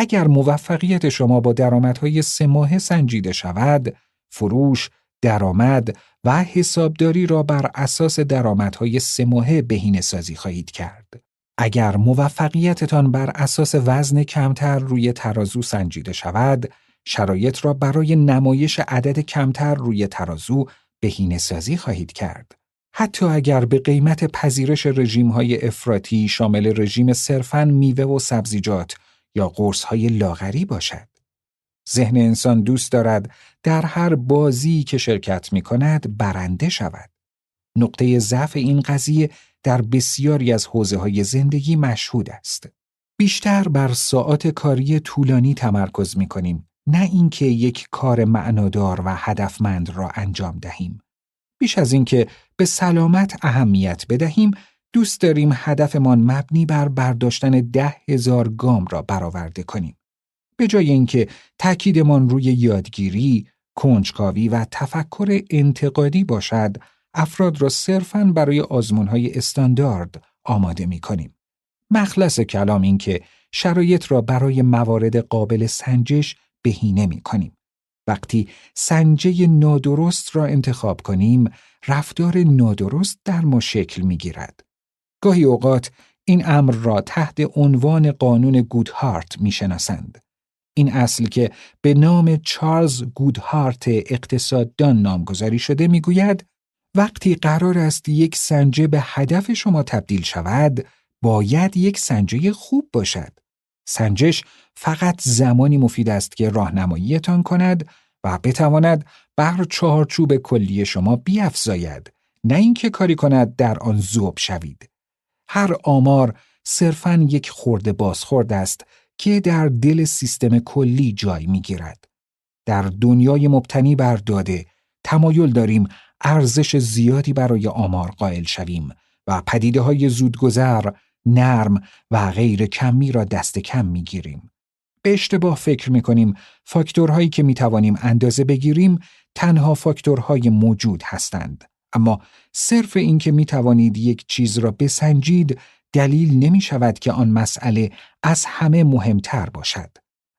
اگر موفقیت شما با درآمدهای سه ماهه سنجیده شود، فروش، درآمد و حسابداری را بر اساس درآمدهای سه ماهه بهینه سازی خواهید کرد. اگر موفقیتتان بر اساس وزن کمتر روی ترازو سنجیده شود، شرایط را برای نمایش عدد کمتر روی ترازو بهینه سازی خواهید کرد. حتی اگر به قیمت پذیرش رژیم های افراطی شامل رژیم صرفاً میوه و سبزیجات یا قرص های لاغری باشد. ذهن انسان دوست دارد در هر بازی که شرکت می کند برنده شود. نقطه ضعف این قضیه در بسیاری از حوزه های زندگی مشهود است. بیشتر بر ساعات کاری طولانی تمرکز می کنیم نه اینکه یک کار معنادار و هدفمند را انجام دهیم. بیش از اینکه به سلامت اهمیت بدهیم دوست داریم هدفمان مبنی بر برداشتن ده هزار گام را برآورده کنیم. به جای اینکه تأکیدمان روی یادگیری، کنجکاوی و تفکر انتقادی باشد، افراد را صرفاً برای آزمونهای استاندارد آماده می کنیم. مخلص کلام این که شرایط را برای موارد قابل سنجش بهینه می کنیم. وقتی سنجه نادرست را انتخاب کنیم، رفتار نادرست در ما شکل می گیرد. گاهی اوقات این امر را تحت عنوان قانون گودهارت می شناسند. این اصل که به نام چارلز گودهارت اقتصاددان نامگذاری شده می‌گوید وقتی قرار است یک سنجه به هدف شما تبدیل شود باید یک سنجه خوب باشد سنجش فقط زمانی مفید است که راهنماییتان کند و بتواند بر چهارچوب کلی شما بیافزاید نه اینکه کاری کند در آن ذوب شوید هر آمار صرفا یک خورده بازخورد است که در دل سیستم کلی جای می گیرد. در دنیای مبتنی بر داده تمایل داریم ارزش زیادی برای آمار قائل شویم و پدیده های زودگذر، نرم و غیر کمی را دست کم می گیریم. به اشتباه فکر می کنیم فاکتورهایی که می توانیم اندازه بگیریم تنها فاکتورهای موجود هستند. اما صرف اینکه می توانید یک چیز را بسنجید دلیل نمی شود که آن مسئله از همه مهمتر باشد.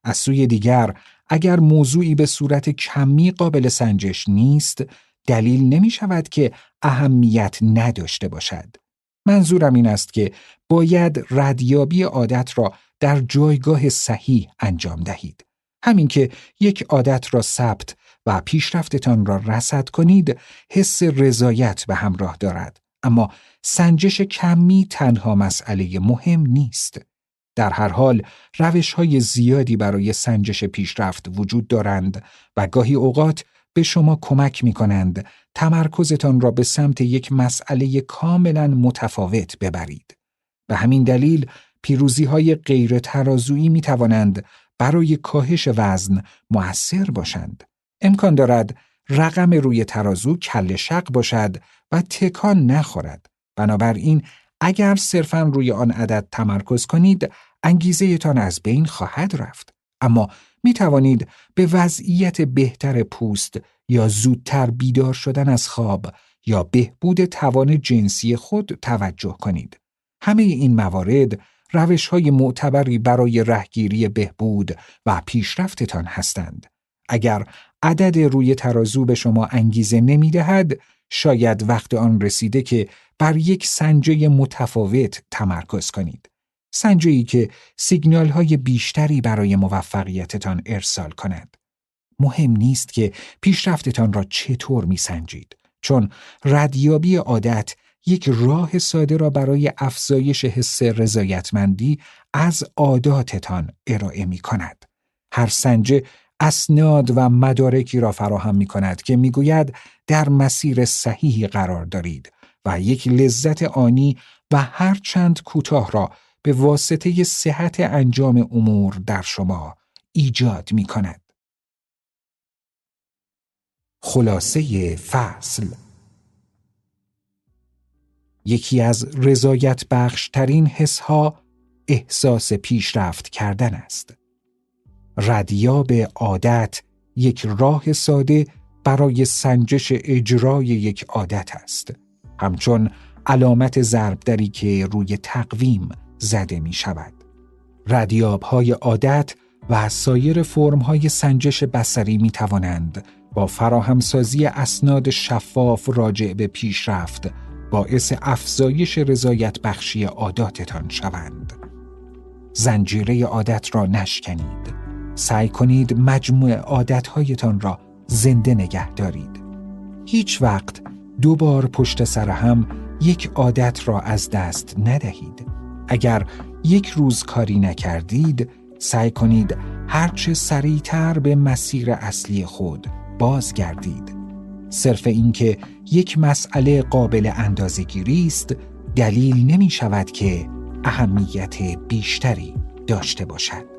از سوی دیگر اگر موضوعی به صورت کمی قابل سنجش نیست دلیل نمی شود که اهمیت نداشته باشد. منظورم این است که باید ردیابی عادت را در جایگاه صحیح انجام دهید. همین که یک عادت را ثبت و پیشرفتتان را رصد کنید حس رضایت به همراه دارد اما سنجش کمی تنها مسئله مهم نیست در هر حال روش های زیادی برای سنجش پیشرفت وجود دارند و گاهی اوقات به شما کمک می کنند تمرکزتان را به سمت یک مسئله کاملا متفاوت ببرید. به همین دلیل پیروزی های غیر ترازویی می توانند برای کاهش وزن مؤثر باشند. امکان دارد رقم روی ترازو کل شق باشد و تکان نخورد. بنابراین اگر صرفا روی آن عدد تمرکز کنید انگیزه تان از بین خواهد رفت. اما می توانید به وضعیت بهتر پوست یا زودتر بیدار شدن از خواب یا بهبود توان جنسی خود توجه کنید. همه این موارد روش های معتبری برای رهگیری بهبود و پیشرفتتان هستند. اگر عدد روی ترازو به شما انگیزه نمی دهد، شاید وقت آن رسیده که بر یک سنجه متفاوت تمرکز کنید. سنجه‌ای که سیگنال های بیشتری برای موفقیتتان ارسال کند. مهم نیست که پیشرفتتان را چطور می سنجید. چون ردیابی عادت یک راه ساده را برای افزایش حس رضایتمندی از عاداتتان ارائه می کند. هر سنجه اسناد و مدارکی را فراهم می کند که می گوید در مسیر صحیحی قرار دارید و یک لذت آنی و هر چند کوتاه را به واسطه صحت انجام امور در شما ایجاد می کند. خلاصه فصل یکی از رضایت بخشترین حسها احساس پیشرفت کردن است. ردیاب عادت یک راه ساده برای سنجش اجرای یک عادت است. همچون علامت ضربدری که روی تقویم زده می شود. ردیاب های عادت و سایر فرم های سنجش بسری می توانند با فراهمسازی اسناد شفاف راجع به پیشرفت باعث افزایش رضایت بخشی عاداتتان شوند. زنجیره عادت را نشکنید. سعی کنید مجموع عادتهایتان را زنده نگه دارید. هیچ وقت دو بار پشت سر هم یک عادت را از دست ندهید. اگر یک روز کاری نکردید، سعی کنید هرچه سریعتر به مسیر اصلی خود بازگردید. صرف اینکه یک مسئله قابل اندازگیری است دلیل نمی شود که اهمیت بیشتری داشته باشد.